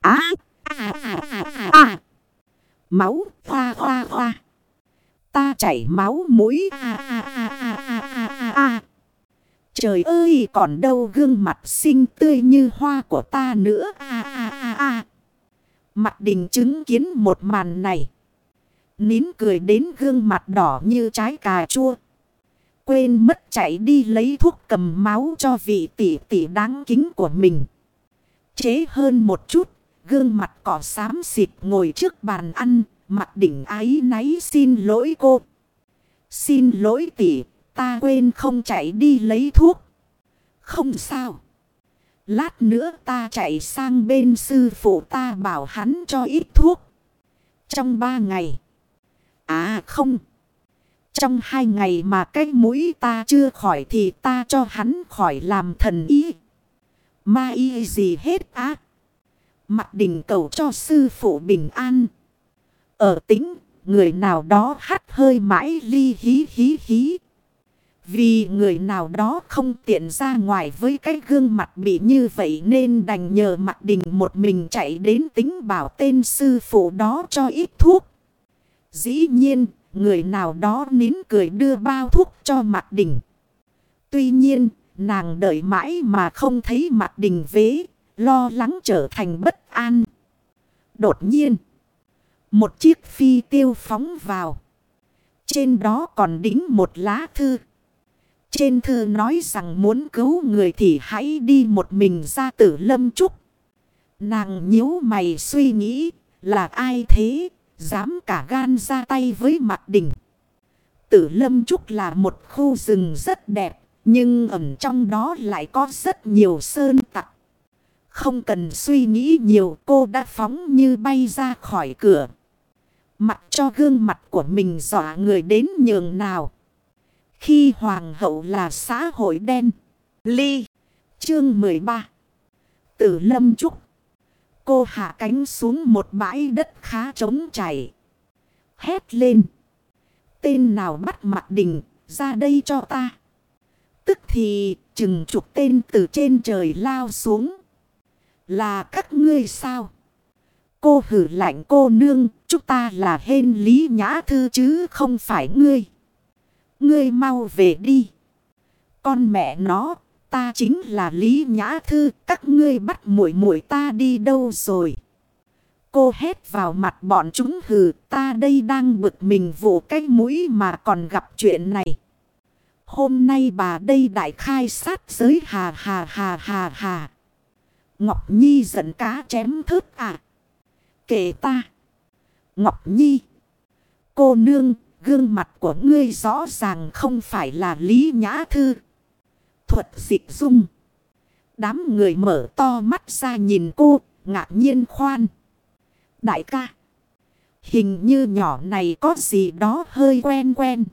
Speaker 1: Á, à, à, à, à, à. Máu, hoa, hoa, hoa. Ta chảy máu mũi. À, à, à, à, à, à, à. Trời ơi còn đâu gương mặt xinh tươi như hoa của ta nữa à à à à. Mặt đình chứng kiến một màn này. Nín cười đến gương mặt đỏ như trái cà chua. Quên mất chạy đi lấy thuốc cầm máu cho vị tỷ tỷ đáng kính của mình. Chế hơn một chút, gương mặt cỏ xám xịt ngồi trước bàn ăn, mặt đỉnh ái náy xin lỗi cô. Xin lỗi tỷ, Ta quên không chạy đi lấy thuốc. Không sao. Lát nữa ta chạy sang bên sư phụ ta bảo hắn cho ít thuốc. Trong ba ngày. À không. Trong hai ngày mà cái mũi ta chưa khỏi thì ta cho hắn khỏi làm thần ý. Ma y gì hết á. Mặt đỉnh cầu cho sư phụ bình an. Ở tính, người nào đó hắt hơi mãi ly hí hí hí. Vì người nào đó không tiện ra ngoài với cái gương mặt bị như vậy nên đành nhờ mặt đình một mình chạy đến tính bảo tên sư phụ đó cho ít thuốc. Dĩ nhiên, người nào đó nín cười đưa bao thuốc cho mặt đình. Tuy nhiên, nàng đợi mãi mà không thấy mặt đình vế, lo lắng trở thành bất an. Đột nhiên, một chiếc phi tiêu phóng vào. Trên đó còn đính một lá thư. Trên thư nói rằng muốn cứu người thì hãy đi một mình ra tử lâm trúc. Nàng nhíu mày suy nghĩ là ai thế, dám cả gan ra tay với mặt đỉnh. Tử lâm trúc là một khu rừng rất đẹp, nhưng ẩn trong đó lại có rất nhiều sơn tặc. Không cần suy nghĩ nhiều, cô đã phóng như bay ra khỏi cửa. Mặc cho gương mặt của mình dọa người đến nhường nào. Khi hoàng hậu là xã hội đen. Ly. Chương 13. Tử Lâm Trúc. Cô hạ cánh xuống một bãi đất khá trống chảy. Hét lên. Tên nào bắt mặt đình ra đây cho ta. Tức thì chừng chục tên từ trên trời lao xuống. Là các ngươi sao? Cô hử lạnh cô nương, chúng ta là hên lý nhã thư chứ không phải ngươi. Ngươi mau về đi. Con mẹ nó, ta chính là lý nhã thư, các ngươi bắt muội muội ta đi đâu rồi? Cô hét vào mặt bọn chúng hừ, ta đây đang bực mình vụ cái mũi mà còn gặp chuyện này. Hôm nay bà đây đại khai sát giới hà hà hà hà hà. Ngọc Nhi giận cá chém thớt à. Kể ta. Ngọc Nhi. Cô nương, gương mặt của ngươi rõ ràng không phải là Lý Nhã Thư. Thuật dịch dung. Đám người mở to mắt ra nhìn cô, ngạc nhiên khoan. Đại ca. Hình như nhỏ này có gì đó hơi quen quen.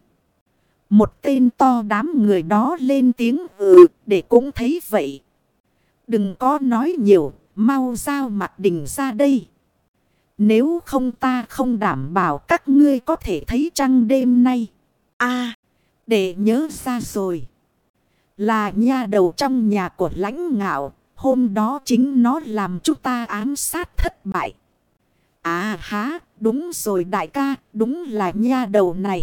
Speaker 1: Một tên to đám người đó lên tiếng ừ để cũng thấy vậy. Đừng có nói nhiều, mau giao mặt đình ra đây. Nếu không ta không đảm bảo các ngươi có thể thấy trăng đêm nay. a để nhớ ra rồi. Là nha đầu trong nhà của lãnh ngạo. Hôm đó chính nó làm chúng ta ám sát thất bại. À há, đúng rồi đại ca, đúng là nha đầu này.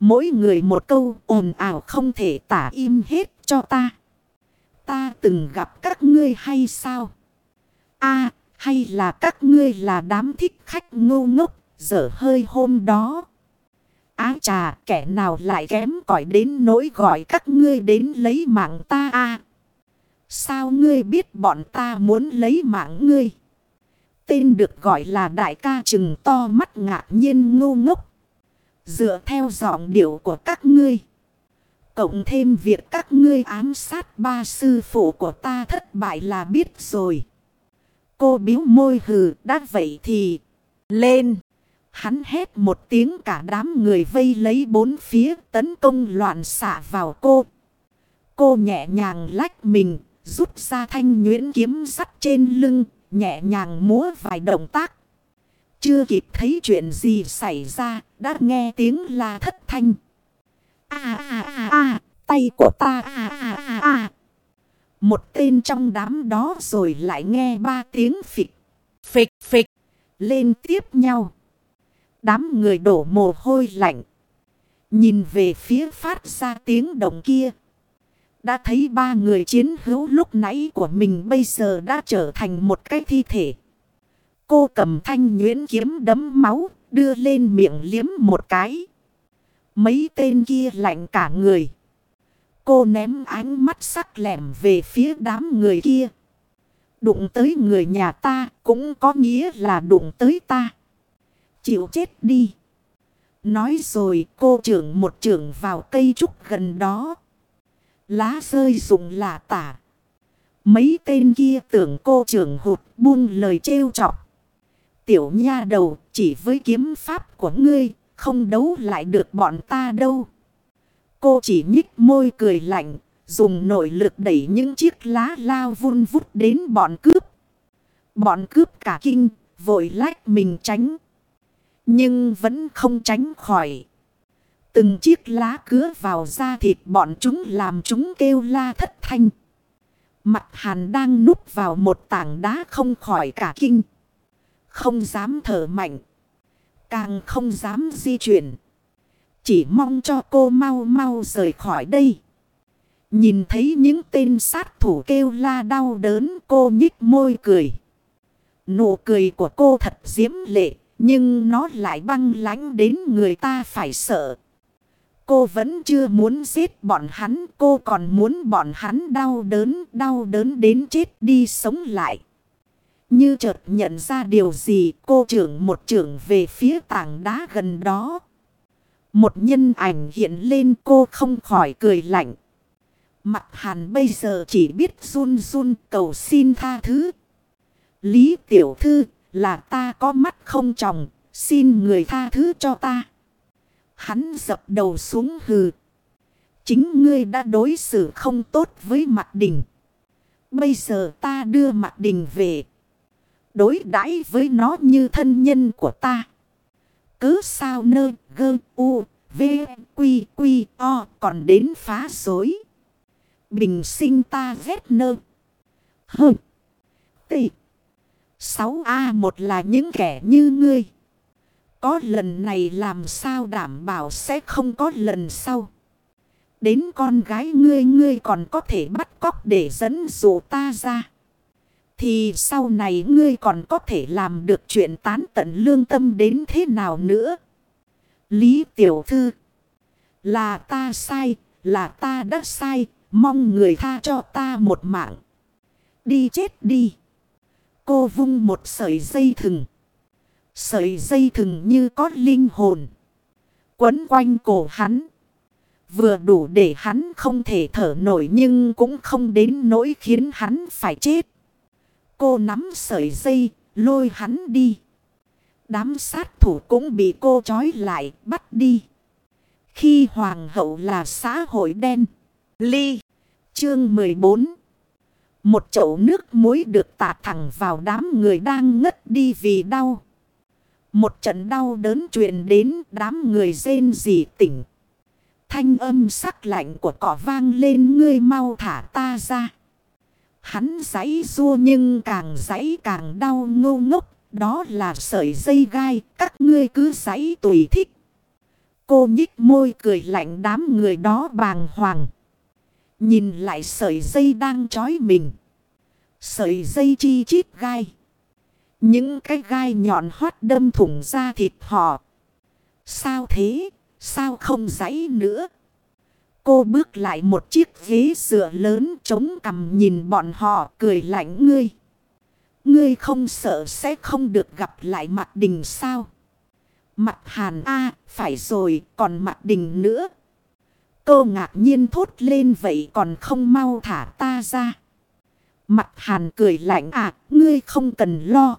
Speaker 1: Mỗi người một câu ồn ào không thể tả im hết cho ta. Ta từng gặp các ngươi hay sao? a hay là các ngươi là đám thích khách ngu ngốc, dở hơi hôm đó? Á trà kẻ nào lại kém cỏi đến nỗi gọi các ngươi đến lấy mạng ta a Sao ngươi biết bọn ta muốn lấy mạng ngươi? Tên được gọi là đại ca trừng to mắt ngạc nhiên ngu ngốc. Dựa theo giọng điệu của các ngươi. Cộng thêm việc các ngươi ám sát ba sư phụ của ta thất bại là biết rồi. Cô biếu môi hừ đã vậy thì lên. Hắn hét một tiếng cả đám người vây lấy bốn phía tấn công loạn xạ vào cô. Cô nhẹ nhàng lách mình, rút ra thanh nhuyễn kiếm sắt trên lưng, nhẹ nhàng múa vài động tác. Chưa kịp thấy chuyện gì xảy ra, đã nghe tiếng la thất thanh. À à à à, tay của ta à à à à. Một tên trong đám đó rồi lại nghe ba tiếng phịch, phịch, phịch, lên tiếp nhau. Đám người đổ mồ hôi lạnh. Nhìn về phía phát ra tiếng động kia. Đã thấy ba người chiến hữu lúc nãy của mình bây giờ đã trở thành một cái thi thể. Cô cầm thanh nhuyễn kiếm đấm máu, đưa lên miệng liếm một cái. Mấy tên kia lạnh cả người. Cô ném ánh mắt sắc lẻm về phía đám người kia. Đụng tới người nhà ta cũng có nghĩa là đụng tới ta. Chịu chết đi. Nói rồi cô trưởng một trưởng vào cây trúc gần đó. Lá rơi rụng là tả. Mấy tên kia tưởng cô trưởng hụt buông lời trêu chọc. Tiểu nha đầu, chỉ với kiếm pháp của ngươi không đấu lại được bọn ta đâu. Cô chỉ nhích môi cười lạnh, dùng nội lực đẩy những chiếc lá lao vun vút đến bọn cướp. Bọn cướp cả kinh, vội lách mình tránh. Nhưng vẫn không tránh khỏi. Từng chiếc lá cứa vào da thịt bọn chúng làm chúng kêu la thất thanh. Mặt hàn đang núp vào một tảng đá không khỏi cả kinh. Không dám thở mạnh. Càng không dám di chuyển. Chỉ mong cho cô mau mau rời khỏi đây. Nhìn thấy những tên sát thủ kêu la đau đớn cô nhích môi cười. Nụ cười của cô thật diễm lệ. Nhưng nó lại băng lánh đến người ta phải sợ. Cô vẫn chưa muốn giết bọn hắn. Cô còn muốn bọn hắn đau đớn, đau đớn đến chết đi sống lại. Như chợt nhận ra điều gì cô trưởng một trưởng về phía tảng đá gần đó. Một nhân ảnh hiện lên cô không khỏi cười lạnh. Mặt hàn bây giờ chỉ biết run run cầu xin tha thứ. Lý tiểu thư là ta có mắt không tròng, xin người tha thứ cho ta. Hắn dập đầu xuống hừ. Chính ngươi đã đối xử không tốt với mặt đình. Bây giờ ta đưa mặt đình về. Đối đãi với nó như thân nhân của ta. Cứ sao nơ, gơ, u, v quy quy o, còn đến phá dối. Bình sinh ta ghét nơ. Hơ. Tị. 6A một là những kẻ như ngươi. Có lần này làm sao đảm bảo sẽ không có lần sau. Đến con gái ngươi ngươi còn có thể bắt cóc để dẫn dụ ta ra. Thì sau này ngươi còn có thể làm được chuyện tán tận lương tâm đến thế nào nữa. Lý tiểu thư. Là ta sai, là ta đã sai, mong người tha cho ta một mạng. Đi chết đi. Cô vung một sợi dây thừng. Sợi dây thừng như có linh hồn. Quấn quanh cổ hắn. Vừa đủ để hắn không thể thở nổi nhưng cũng không đến nỗi khiến hắn phải chết. Cô nắm sợi dây, lôi hắn đi. Đám sát thủ cũng bị cô trói lại, bắt đi. Khi hoàng hậu là xã hội đen. Ly. Chương 14. Một chậu nước muối được tạt thẳng vào đám người đang ngất đi vì đau. Một trận đau đớn truyền đến đám người rên rỉ tỉnh. Thanh âm sắc lạnh của cỏ vang lên ngươi mau thả ta ra. Hắn giấy rua nhưng càng giấy càng đau ngô ngốc. Đó là sợi dây gai, các ngươi cứ giấy tùy thích. Cô nhích môi cười lạnh đám người đó bàng hoàng. Nhìn lại sợi dây đang trói mình. Sợi dây chi chít gai. Những cái gai nhọn hoắt đâm thủng ra thịt họ. Sao thế? Sao không giấy nữa? Cô bước lại một chiếc ghế dựa lớn chống cằm nhìn bọn họ cười lạnh ngươi. Ngươi không sợ sẽ không được gặp lại mặt đình sao? Mặt hàn A, phải rồi, còn mặt đình nữa. Cô ngạc nhiên thốt lên vậy còn không mau thả ta ra. Mặt hàn cười lạnh à, ngươi không cần lo.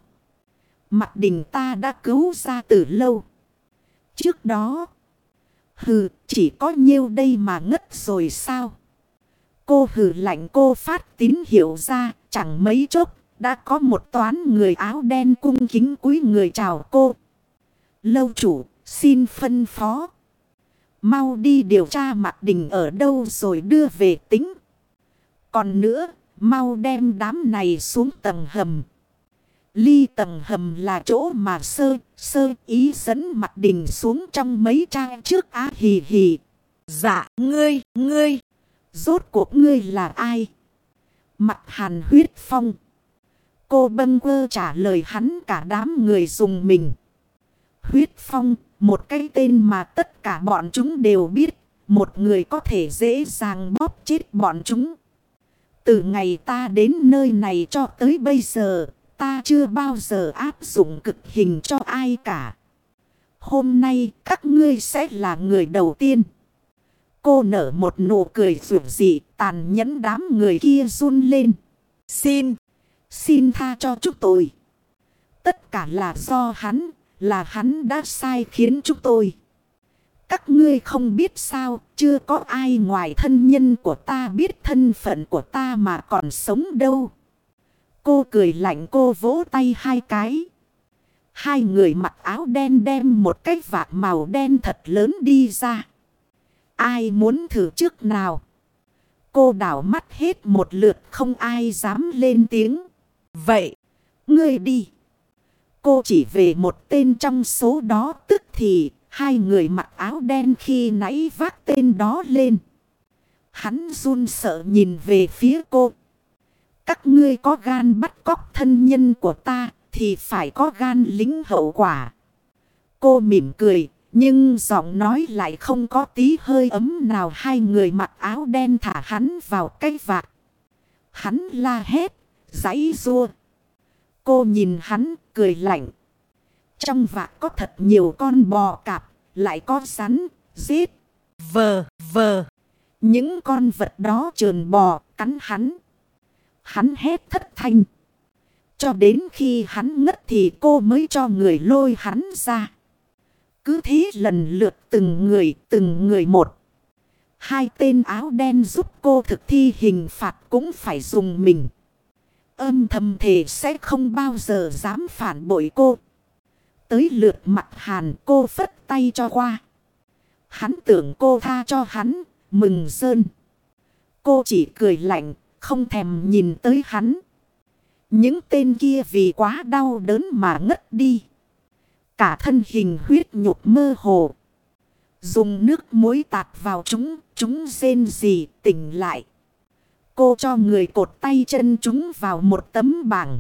Speaker 1: Mặt đình ta đã cứu ra từ lâu. Trước đó, hừ, chỉ có nhiêu đây mà ngất rồi sao? Cô hừ lạnh cô phát tín hiệu ra, chẳng mấy chốc, đã có một toán người áo đen cung kính cúi người chào cô. Lâu chủ, xin phân phó. Mau đi điều tra mặt đình ở đâu rồi đưa về tính. Còn nữa, mau đem đám này xuống tầng hầm. Ly tầng hầm là chỗ mà sơ, sơ ý dẫn mặt đình xuống trong mấy trang trước á hì hì. Dạ, ngươi, ngươi, rốt cuộc ngươi là ai? Mặt hàn huyết phong. Cô bâng quơ trả lời hắn cả đám người dùng mình. Huyết phong, một cái tên mà tất cả bọn chúng đều biết. Một người có thể dễ dàng bóp chết bọn chúng. Từ ngày ta đến nơi này cho tới bây giờ, ta chưa bao giờ áp dụng cực hình cho ai cả. Hôm nay các ngươi sẽ là người đầu tiên. Cô nở một nụ cười rủ dị tàn nhẫn đám người kia run lên. Xin, xin tha cho chúng tôi. Tất cả là do hắn, là hắn đã sai khiến chúng tôi. Các ngươi không biết sao, chưa có ai ngoài thân nhân của ta biết thân phận của ta mà còn sống đâu. Cô cười lạnh cô vỗ tay hai cái. Hai người mặc áo đen đem một cái vạt màu đen thật lớn đi ra. Ai muốn thử trước nào? Cô đảo mắt hết một lượt không ai dám lên tiếng.
Speaker 2: Vậy,
Speaker 1: Ngươi đi. Cô chỉ về một tên trong số đó tức thì hai người mặc áo đen khi nãy vác tên đó lên. Hắn run sợ nhìn về phía cô. Các ngươi có gan bắt cóc thân nhân của ta thì phải có gan lính hậu quả. Cô mỉm cười nhưng giọng nói lại không có tí hơi ấm nào hai người mặc áo đen thả hắn vào cây vạc. Hắn la hét, giãy rua. Cô nhìn hắn, cười lạnh. Trong vạc có thật nhiều con bò cạp, lại có rắn, giết.
Speaker 2: vờ, vờ.
Speaker 1: Những con vật đó trườn bò, cắn hắn. Hắn hét thất thanh. Cho đến khi hắn ngất thì cô mới cho người lôi hắn ra. Cứ thế lần lượt từng người, từng người một. Hai tên áo đen giúp cô thực thi hình phạt cũng phải dùng mình. Âm thầm thể sẽ không bao giờ dám phản bội cô. Tới lượt mặt hàn cô phất tay cho qua. Hắn tưởng cô tha cho hắn, mừng sơn. Cô chỉ cười lạnh, không thèm nhìn tới hắn. Những tên kia vì quá đau đớn mà ngất đi. Cả thân hình huyết nhục mơ hồ. Dùng nước muối tạt vào chúng, chúng rên gì tỉnh lại. Cô cho người cột tay chân chúng vào một tấm bảng.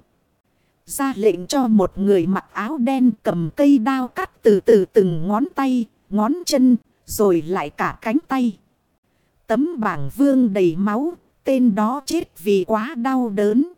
Speaker 1: Ra lệnh cho một người mặc áo đen cầm cây đao cắt từ từ từng ngón tay, ngón chân, rồi lại cả cánh tay. Tấm bảng vương đầy máu, tên đó chết vì quá đau đớn.